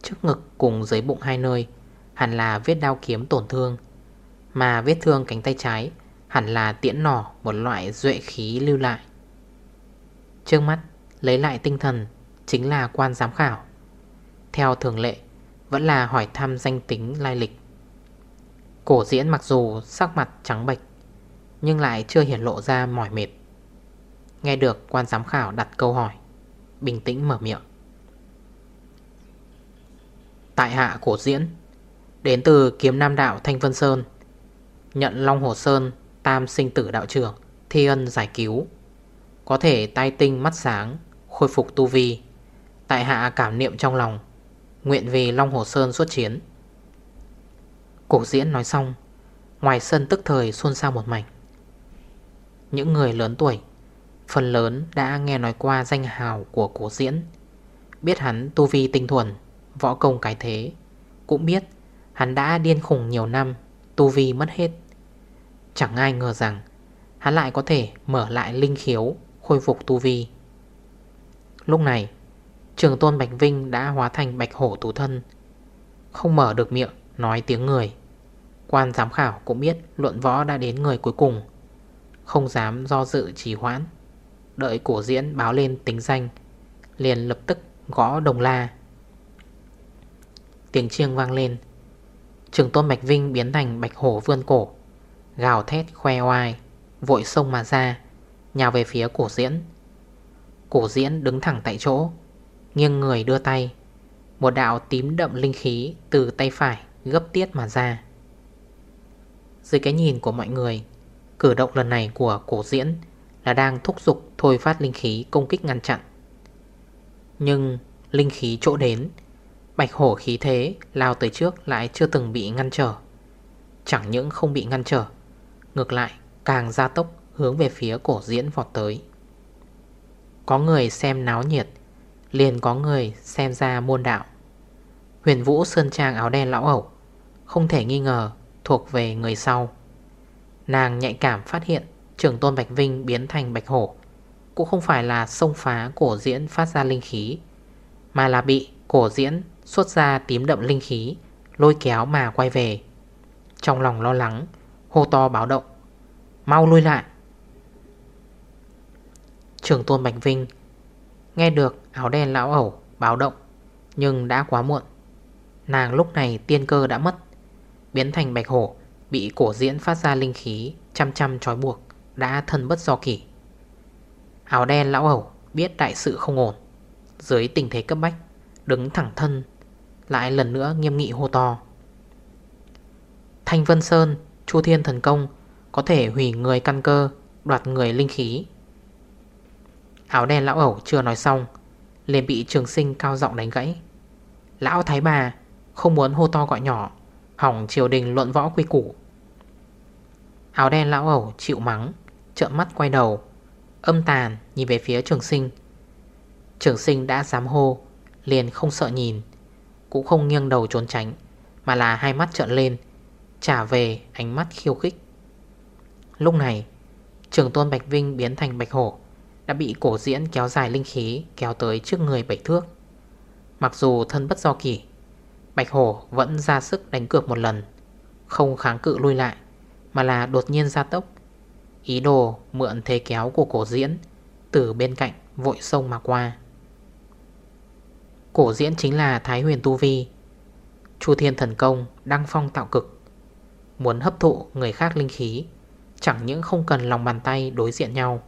Trước ngực cùng dưới bụng hai nơi, Hẳn là vết đao kiếm tổn thương. Mà vết thương cánh tay trái, Hẳn là tiễn nỏ Một loại duệ khí lưu lại. Trước mắt, lấy lại tinh thần Chính là quan giám khảo. Theo thường lệ, Vẫn là hỏi thăm danh tính lai lịch. Cổ diễn mặc dù sắc mặt trắng bệch, Nhưng lại chưa hiển lộ ra mỏi mệt. Nghe được quan giám khảo đặt câu hỏi Bình tĩnh mở miệng. Tại hạ cổ diễn, Đến từ kiếm nam đạo Thanh Vân Sơn, Nhận Long Hồ Sơn, Tam sinh tử đạo trưởng, Thi ân giải cứu. Có thể tai tinh mắt sáng, Khôi phục tu vi. Tại hạ cảm niệm trong lòng, Nguyện vì Long Hồ Sơn xuất chiến. Cổ diễn nói xong, Ngoài sân tức thời xuân sao một mảnh. Những người lớn tuổi Phần lớn đã nghe nói qua danh hào của cổ diễn. Biết hắn tu vi tinh thuần, Võ công cái thế, cũng biết Hắn đã điên khủng nhiều năm, Tu vi mất hết. Chẳng ai ngờ rằng Hắn lại có thể mở lại linh khiếu, Khôi phục tu vi. Lúc này, Trường tôn Bạch Vinh đã hóa thành bạch hổ tù thân, Không mở được miệng Nói tiếng người. Quan giám khảo cũng biết luận võ đã đến người cuối cùng, Không dám do dự trì hoãn. Đợi cổ diễn báo lên tính danh, Liền lập tức gõ đồng la. Tiếng chiêng vang lên. Trường tôn Bạch Vinh biến thành bạch hổ vươn cổ, Gào thét khoe oai, Vội sông mà ra, Nhào về phía cổ diễn. Cổ diễn đứng thẳng tại chỗ, Nghiêng người đưa tay. Một đạo tím đậm linh khí Từ tay phải gấp tiết mà ra. Dưới cái nhìn của mọi người, Cử động lần này của cổ diễn là đang thúc giục thôi phát linh khí công kích ngăn chặn. Nhưng linh khí chỗ đến, Bạch hổ khí thế lao tới trước lại chưa từng bị ngăn trở. Chẳng những không bị ngăn trở, Ngược lại càng gia tốc hướng về phía cổ diễn vọt tới. Có người xem náo nhiệt, Liền có người xem ra môn đạo. Huyền Vũ Sơn Trang áo đen lão ẩu Không thể nghi ngờ thuộc về người sau. Nàng nhạy cảm phát hiện Trường tôn Bạch Vinh biến thành Bạch Hổ, Cũng không phải là xông phá cổ diễn phát ra linh khí, Mà là bị cổ diễn xuất ra tím đậm linh khí, Lôi kéo mà quay về. Trong lòng lo lắng, Hô to báo động, Mau lui lại! Trường tôn Bạch Vinh Nghe được áo đen lão ẩu báo động, Nhưng đã quá muộn. Nàng lúc này tiên cơ đã mất, Biến thành bạch hổ, Bị cổ diễn phát ra linh khí, Chăm chăm trói buộc. Đã thân bất do kỷ. Áo đen lão ẩu biết đại sự không ổn. Dưới tình thế cấp bách, Đứng thẳng thân, Lại lần nữa nghiêm nghị hô to. Thanh Vân Sơn, Chu Thiên Thần Công, Có thể hủy người căn cơ, Đoạt người linh khí. Áo đen lão ẩu chưa nói xong, liền bị trường sinh cao giọng đánh gãy. Lão Thái Bà, Không muốn hô to gọi nhỏ, Hỏng triều đình luận võ quy củ. Áo đen lão ẩu chịu mắng. Trợn mắt quay đầu. Âm tàn nhìn về phía trường sinh. Trường sinh đã dám hô, Liền không sợ nhìn, Cũng không nghiêng đầu trốn tránh, Mà là hai mắt trợn lên, Trả về ánh mắt khiêu khích. Lúc này, Trường tôn Bạch Vinh biến thành Bạch Hổ, Đã bị cổ diễn kéo dài linh khí Kéo tới trước người bảy thước. Mặc dù thân bất do kỳ Bạch Hổ vẫn ra sức đánh cược một lần, Không kháng cự lui lại, Mà là đột nhiên ra tốc Ý đồ mượn thế kéo của cổ diễn Từ bên cạnh vội sông mà qua. Cổ diễn chính là Thái huyền Tu Vi. Chu Thiên Thần Công đăng phong tạo cực, Muốn hấp thụ người khác linh khí, Chẳng những không cần lòng bàn tay đối diện nhau,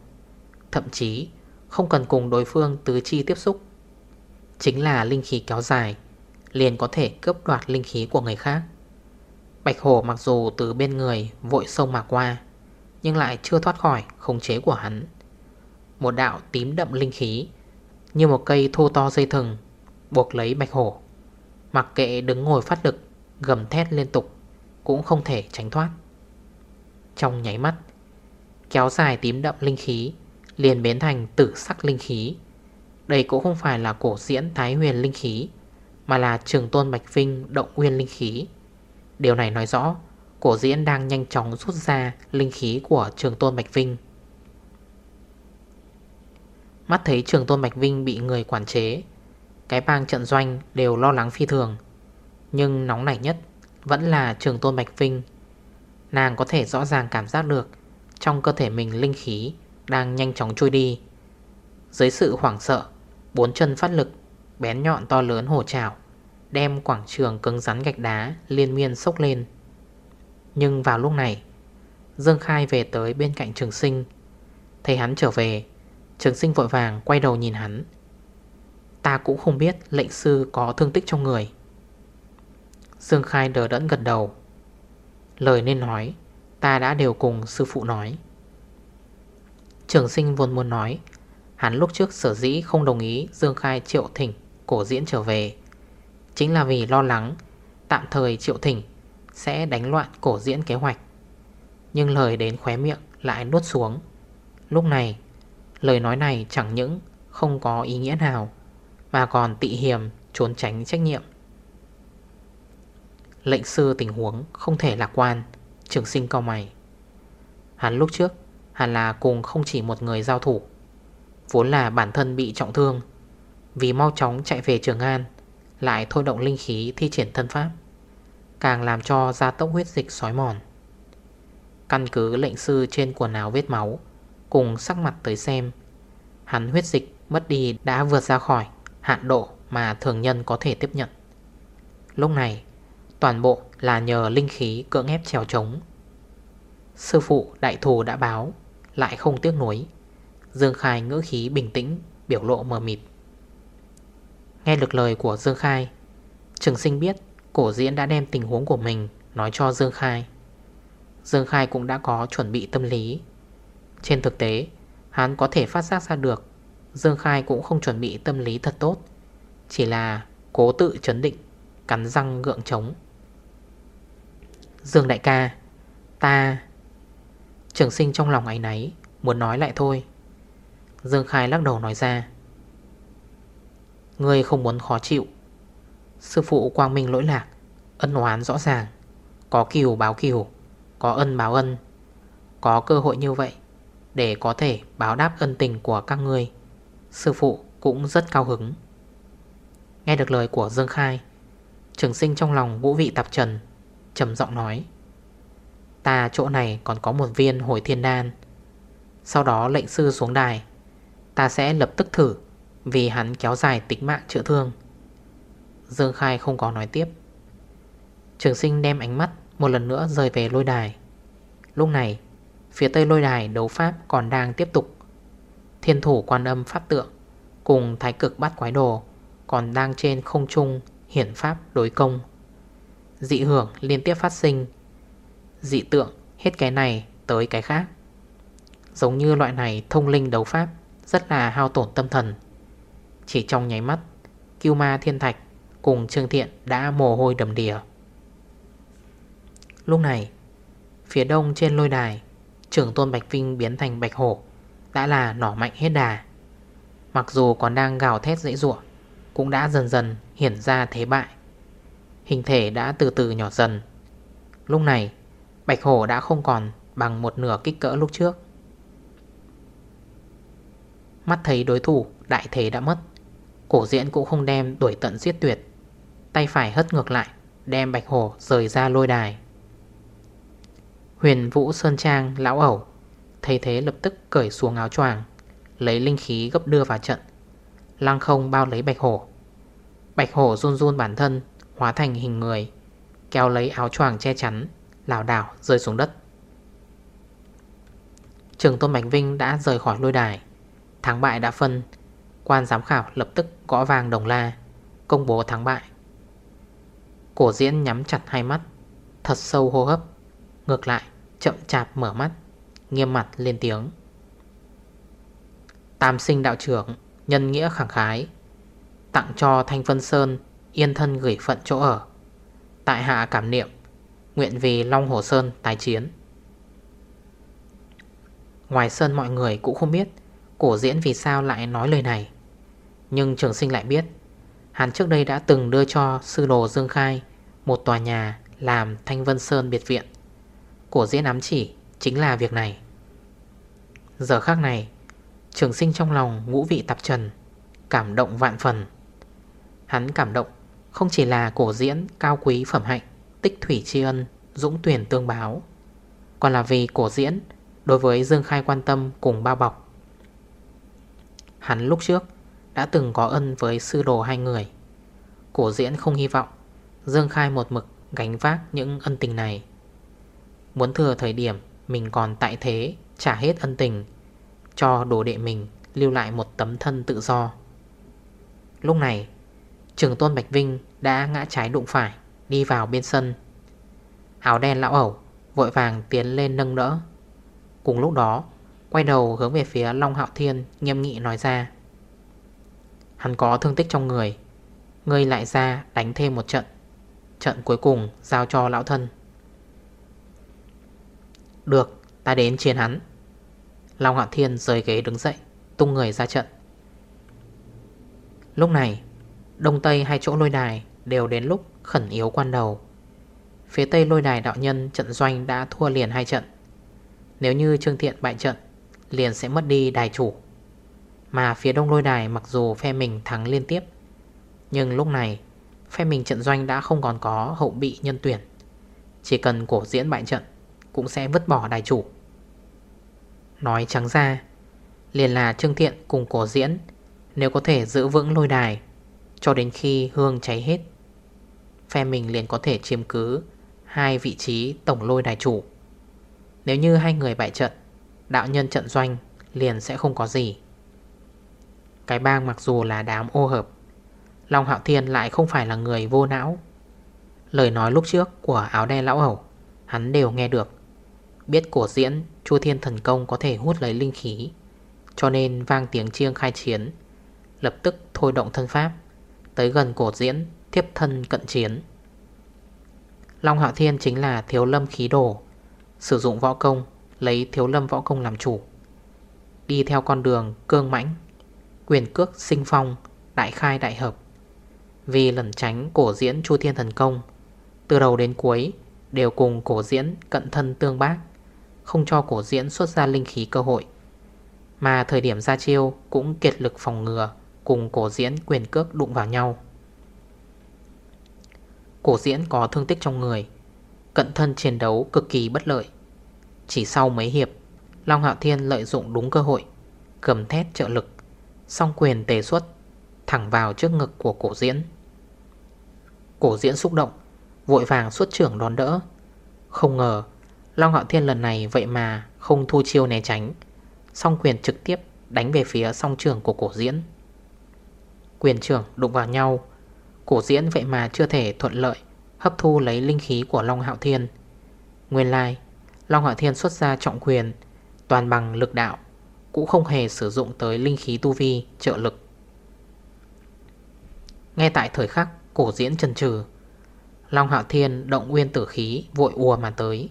Thậm chí không cần cùng đối phương tứ chi tiếp xúc. Chính là linh khí kéo dài, Liền có thể cướp đoạt linh khí của người khác. Bạch hổ mặc dù từ bên người vội sông mà qua nhưng lại chưa thoát khỏi khống chế của hắn. Một đạo tím đậm linh khí, Như một cây thô to dây thừng, Buộc lấy bạch hổ. Mặc kệ đứng ngồi phát lực, Gầm thét liên tục, Cũng không thể tránh thoát. Trong nháy mắt, Kéo dài tím đậm linh khí, Liền biến thành tử sắc linh khí. Đây cũng không phải là cổ diễn thái huyền linh khí, Mà là trường tôn Bạch Vinh động nguyên linh khí. Điều này nói rõ Cổ diễn đang nhanh chóng rút ra linh khí của trường tôn Bạch Vinh. Mắt thấy trường tôn Bạch Vinh bị người quản chế, Cái bang trận doanh đều lo lắng phi thường. Nhưng nóng nảy nhất Vẫn là trường tôn Bạch Vinh. Nàng có thể rõ ràng cảm giác được Trong cơ thể mình linh khí Đang nhanh chóng trôi đi. Dưới sự hoảng sợ, Bốn chân phát lực Bén nhọn to lớn hổ trào Đem quảng trường cứng rắn gạch đá Liên miên sốc lên. Nhưng vào lúc này, Dương Khai về tới bên cạnh trường sinh. Thấy hắn trở về, Trường sinh vội vàng quay đầu nhìn hắn. Ta cũng không biết lệnh sư có thương tích trong người. Dương Khai đờ đẫn gật đầu. Lời nên nói, Ta đã đều cùng sư phụ nói. Trường sinh vốn muốn nói, Hắn lúc trước sở dĩ không đồng ý Dương Khai triệu thỉnh cổ diễn trở về, Chính là vì lo lắng Tạm thời triệu thỉnh sẽ đánh loạn cổ diễn kế hoạch. Nhưng lời đến khóe miệng lại nuốt xuống. Lúc này, Lời nói này chẳng những không có ý nghĩa nào, Mà còn tị hiểm trốn tránh trách nhiệm. Lệnh sư tình huống không thể lạc quan, Trường sinh cao mày. Hắn lúc trước Hẳn là cùng không chỉ một người giao thủ. Vốn là bản thân bị trọng thương. Vì mau chóng chạy về Trường An, Lại thôi động linh khí thi triển thân pháp. Càng làm cho gia tốc huyết dịch sói mòn. Căn cứ lệnh sư trên quần áo vết máu, Cùng sắc mặt tới xem, Hắn huyết dịch mất đi đã vượt ra khỏi Hạn độ mà thường nhân có thể tiếp nhận. Lúc này, Toàn bộ là nhờ linh khí cưỡng ép trèo trống. Sư phụ đại thù đã báo, Lại không tiếc nuối. Dương Khai ngữ khí bình tĩnh, Biểu lộ mờ mịt. Nghe được lời của Dương Khai, Trường sinh biết Cổ diễn đã đem tình huống của mình Nói cho Dương Khai. Dương Khai cũng đã có chuẩn bị tâm lý. Trên thực tế, Hắn có thể phát giác ra được Dương Khai cũng không chuẩn bị tâm lý thật tốt. Chỉ là cố tự chấn định, Cắn răng gượng trống. Dương đại ca, Ta, Trường sinh trong lòng ấy nấy Muốn nói lại thôi. Dương Khai lắc đầu nói ra. Ngươi không muốn khó chịu. Sư phụ quang minh lỗi lạc, Ân oán rõ ràng. Có kiều báo kiều, Có ân báo ân. Có cơ hội như vậy, Để có thể báo đáp ân tình của các ngươi, Sư phụ cũng rất cao hứng. Nghe được lời của Dương Khai, Trường sinh trong lòng vũ vị tạp trần, trầm giọng nói, Ta chỗ này còn có một viên hồi thiên đan. Sau đó lệnh sư xuống đài, Ta sẽ lập tức thử Vì hắn kéo dài tính mạng chữa thương. Dương Khai không có nói tiếp. Trường sinh đem ánh mắt Một lần nữa rời về lôi đài. Lúc này, Phía tây lôi đài đấu pháp còn đang tiếp tục. Thiên thủ quan âm pháp tượng Cùng thái cực bát quái đồ Còn đang trên không trung hiển pháp đối công. Dị hưởng liên tiếp phát sinh. Dị tượng hết cái này tới cái khác. Giống như loại này thông linh đấu pháp Rất là hao tổn tâm thần. Chỉ trong nháy mắt Kiêu ma thiên thạch Cùng Trương Thiện đã mồ hôi đầm đìa. Lúc này, Phía đông trên lôi đài, Trưởng tôn Bạch Vinh biến thành Bạch Hổ, Đã là nỏ mạnh hết đà. Mặc dù còn đang gào thét dễ dụa Cũng đã dần dần hiển ra thế bại. Hình thể đã từ từ nhỏ dần. Lúc này, Bạch hổ đã không còn bằng một nửa kích cỡ lúc trước. Mắt thấy đối thủ đại thế đã mất, Cổ diễn cũng không đem đuổi tận giết tuyệt. Tay phải hất ngược lại, Đem bạch hổ rời ra lôi đài. Huyền Vũ Sơn Trang, lão ẩu, Thấy thế lập tức cởi xuống áo choàng, Lấy linh khí gấp đưa vào trận. Lăng không bao lấy bạch hổ. Bạch hổ run run bản thân, Hóa thành hình người, Kéo lấy áo choàng che chắn Lào đảo rơi xuống đất. Trường Tôn Bạch Vinh đã rời khỏi lôi đài, Thắng bại đã phân, Quan giám khảo lập tức gõ vàng đồng la, Công bố thắng bại. Cổ diễn nhắm chặt hai mắt, Thật sâu hô hấp. Ngược lại, chậm chạp mở mắt, Nghiêm mặt lên tiếng. Tam sinh đạo trưởng, Nhân nghĩa khẳng khái, Tặng cho Thanh Vân Sơn Yên thân gửi phận chỗ ở. Tại hạ cảm niệm, Nguyện vì Long Hồ Sơn tái chiến. Ngoài sân mọi người cũng không biết Cổ diễn vì sao lại nói lời này. Nhưng trường sinh lại biết Hắn trước đây đã từng đưa cho sư đồ Dương Khai Một tòa nhà làm Thanh Vân Sơn biệt viện. Của diễn ám chỉ chính là việc này. Giờ khác này, Trường sinh trong lòng ngũ vị tạp trần Cảm động vạn phần. Hắn cảm động không chỉ là cổ diễn cao quý phẩm hạnh, Tích thủy tri ân, Dũng tuyển tương báo, Còn là vì cổ diễn Đối với Dương Khai quan tâm cùng bao bọc. Hắn lúc trước đã từng có ân với sư đồ hai người. Cổ diễn không hy vọng, Dương Khai một mực gánh vác những ân tình này. Muốn thừa thời điểm Mình còn tại thế, Trả hết ân tình, Cho đồ đệ mình lưu lại một tấm thân tự do. Lúc này, Trường Tôn Bạch Vinh đã ngã trái đụng phải, Đi vào bên sân. Áo đen lão ẩu Vội vàng tiến lên nâng đỡ. Cùng lúc đó, Quay đầu hướng về phía Long Hạo Thiên Nghiêm nghị nói ra. Hắn có thương tích trong người. Ngươi lại ra đánh thêm một trận. Trận cuối cùng giao cho lão thân. Được, Ta đến chiến hắn. Long Hạo Thiên rời ghế đứng dậy, Tung người ra trận. Lúc này, Đông Tây hai chỗ lôi đài Đều đến lúc khẩn yếu quan đầu. Phía tây lôi đài đạo nhân trận doanh đã thua liền hai trận. Nếu như Trương Thiện bại trận, Liền sẽ mất đi đài chủ. Mà phía đông lôi đài mặc dù phe mình thắng liên tiếp, Nhưng lúc này, Phe mình trận doanh đã không còn có hậu bị nhân tuyển. Chỉ cần cổ diễn bại trận Cũng sẽ vứt bỏ đài chủ. Nói trắng ra, Liền là Trương Thiện cùng cổ diễn Nếu có thể giữ vững lôi đài Cho đến khi hương cháy hết, Phe mình liền có thể chiếm cứ Hai vị trí tổng lôi đài chủ. Nếu như hai người bại trận, Đạo nhân trận doanh liền sẽ không có gì. Cái bang mặc dù là đám ô hợp, Long Hạo Thiên lại không phải là người vô não. Lời nói lúc trước của áo đen lão hầu, Hắn đều nghe được. Biết cổ diễn, Chu Thiên Thần Công có thể hút lấy linh khí, Cho nên vang tiếng chiêng khai chiến, Lập tức thôi động thân pháp, Tới gần cổ diễn Tiếp thân cận chiến. Long Hạo Thiên chính là thiếu lâm khí đồ, Sử dụng võ công, Lấy thiếu lâm võ công làm chủ, Đi theo con đường cương mãnh. Quyền cước sinh phong, Đại khai đại hợp. Vì lẩn tránh cổ diễn Chu Thiên Thần Công, Từ đầu đến cuối Đều cùng cổ diễn cận thân tương bác, Không cho cổ diễn xuất ra linh khí cơ hội. Mà thời điểm ra chiêu Cũng kiệt lực phòng ngừa Cùng cổ diễn quyền cước đụng vào nhau. Cổ diễn có thương tích trong người, Cận thân chiến đấu cực kỳ bất lợi. Chỉ sau mấy hiệp, Long Hạo Thiên lợi dụng đúng cơ hội Cầm thét trợ lực Song quyền tề xuất Thẳng vào trước ngực của cổ diễn. Cổ diễn xúc động, Vội vàng xuất trưởng đón đỡ. Không ngờ, Long Hạo Thiên lần này vậy mà không thu chiêu né tránh. Song quyền trực tiếp đánh về phía song trưởng của cổ diễn. Quyền trưởng đụng vào nhau. Cổ diễn vậy mà chưa thể thuận lợi Hấp thu lấy linh khí của Long Hạo Thiên. Nguyên lai, Long Hạo Thiên xuất ra trọng quyền, Toàn bằng lực đạo. Cũng không hề sử dụng tới linh khí tu vi, trợ lực. Ngay tại thời khắc Cổ diễn trần trừ Long Hạo Thiên động nguyên tử khí Vội ùa mà tới.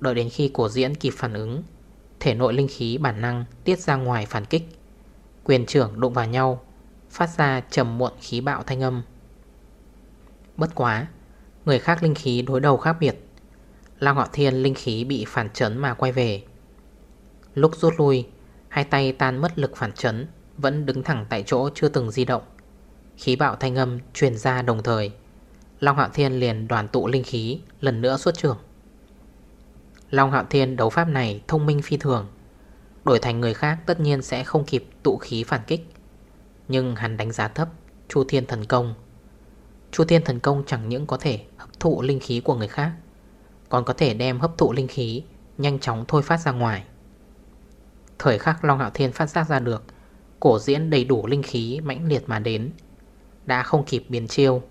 Đợi đến khi cổ diễn kịp phản ứng, Thể nội linh khí bản năng tiết ra ngoài phản kích. Quyền trưởng đụng vào nhau, Phát ra trầm muộn khí bạo thanh âm. Bất quá, Người khác linh khí đối đầu khác biệt. Long hạo Thiên linh khí bị phản chấn mà quay về. Lúc rút lui Hai tay tan mất lực phản chấn, Vẫn đứng thẳng tại chỗ chưa từng di động. Khí bạo thanh âm truyền ra đồng thời. Long Hạo Thiên liền đoàn tụ linh khí, Lần nữa xuất trường Long Hạo Thiên đấu pháp này thông minh phi thường. Đổi thành người khác tất nhiên sẽ không kịp tụ khí phản kích. Nhưng hắn đánh giá thấp Chu Thiên Thần Công. Chu Thiên Thần Công chẳng những có thể hấp thụ linh khí của người khác, Còn có thể đem hấp thụ linh khí Nhanh chóng thôi phát ra ngoài. Thời khắc Long Hạo Thiên phát giác ra được, Cổ diễn đầy đủ linh khí mãnh liệt mà đến, Đã không kịp biến chiêu.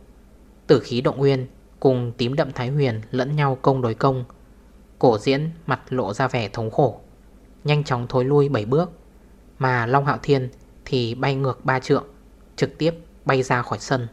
Tử khí động nguyên Cùng tím đậm thái huyền lẫn nhau công đối công, Cổ diễn mặt lộ ra vẻ thống khổ, Nhanh chóng thối lui 7 bước, Mà Long Hạo Thiên thì bay ngược ba trượng, Trực tiếp bay ra khỏi sân.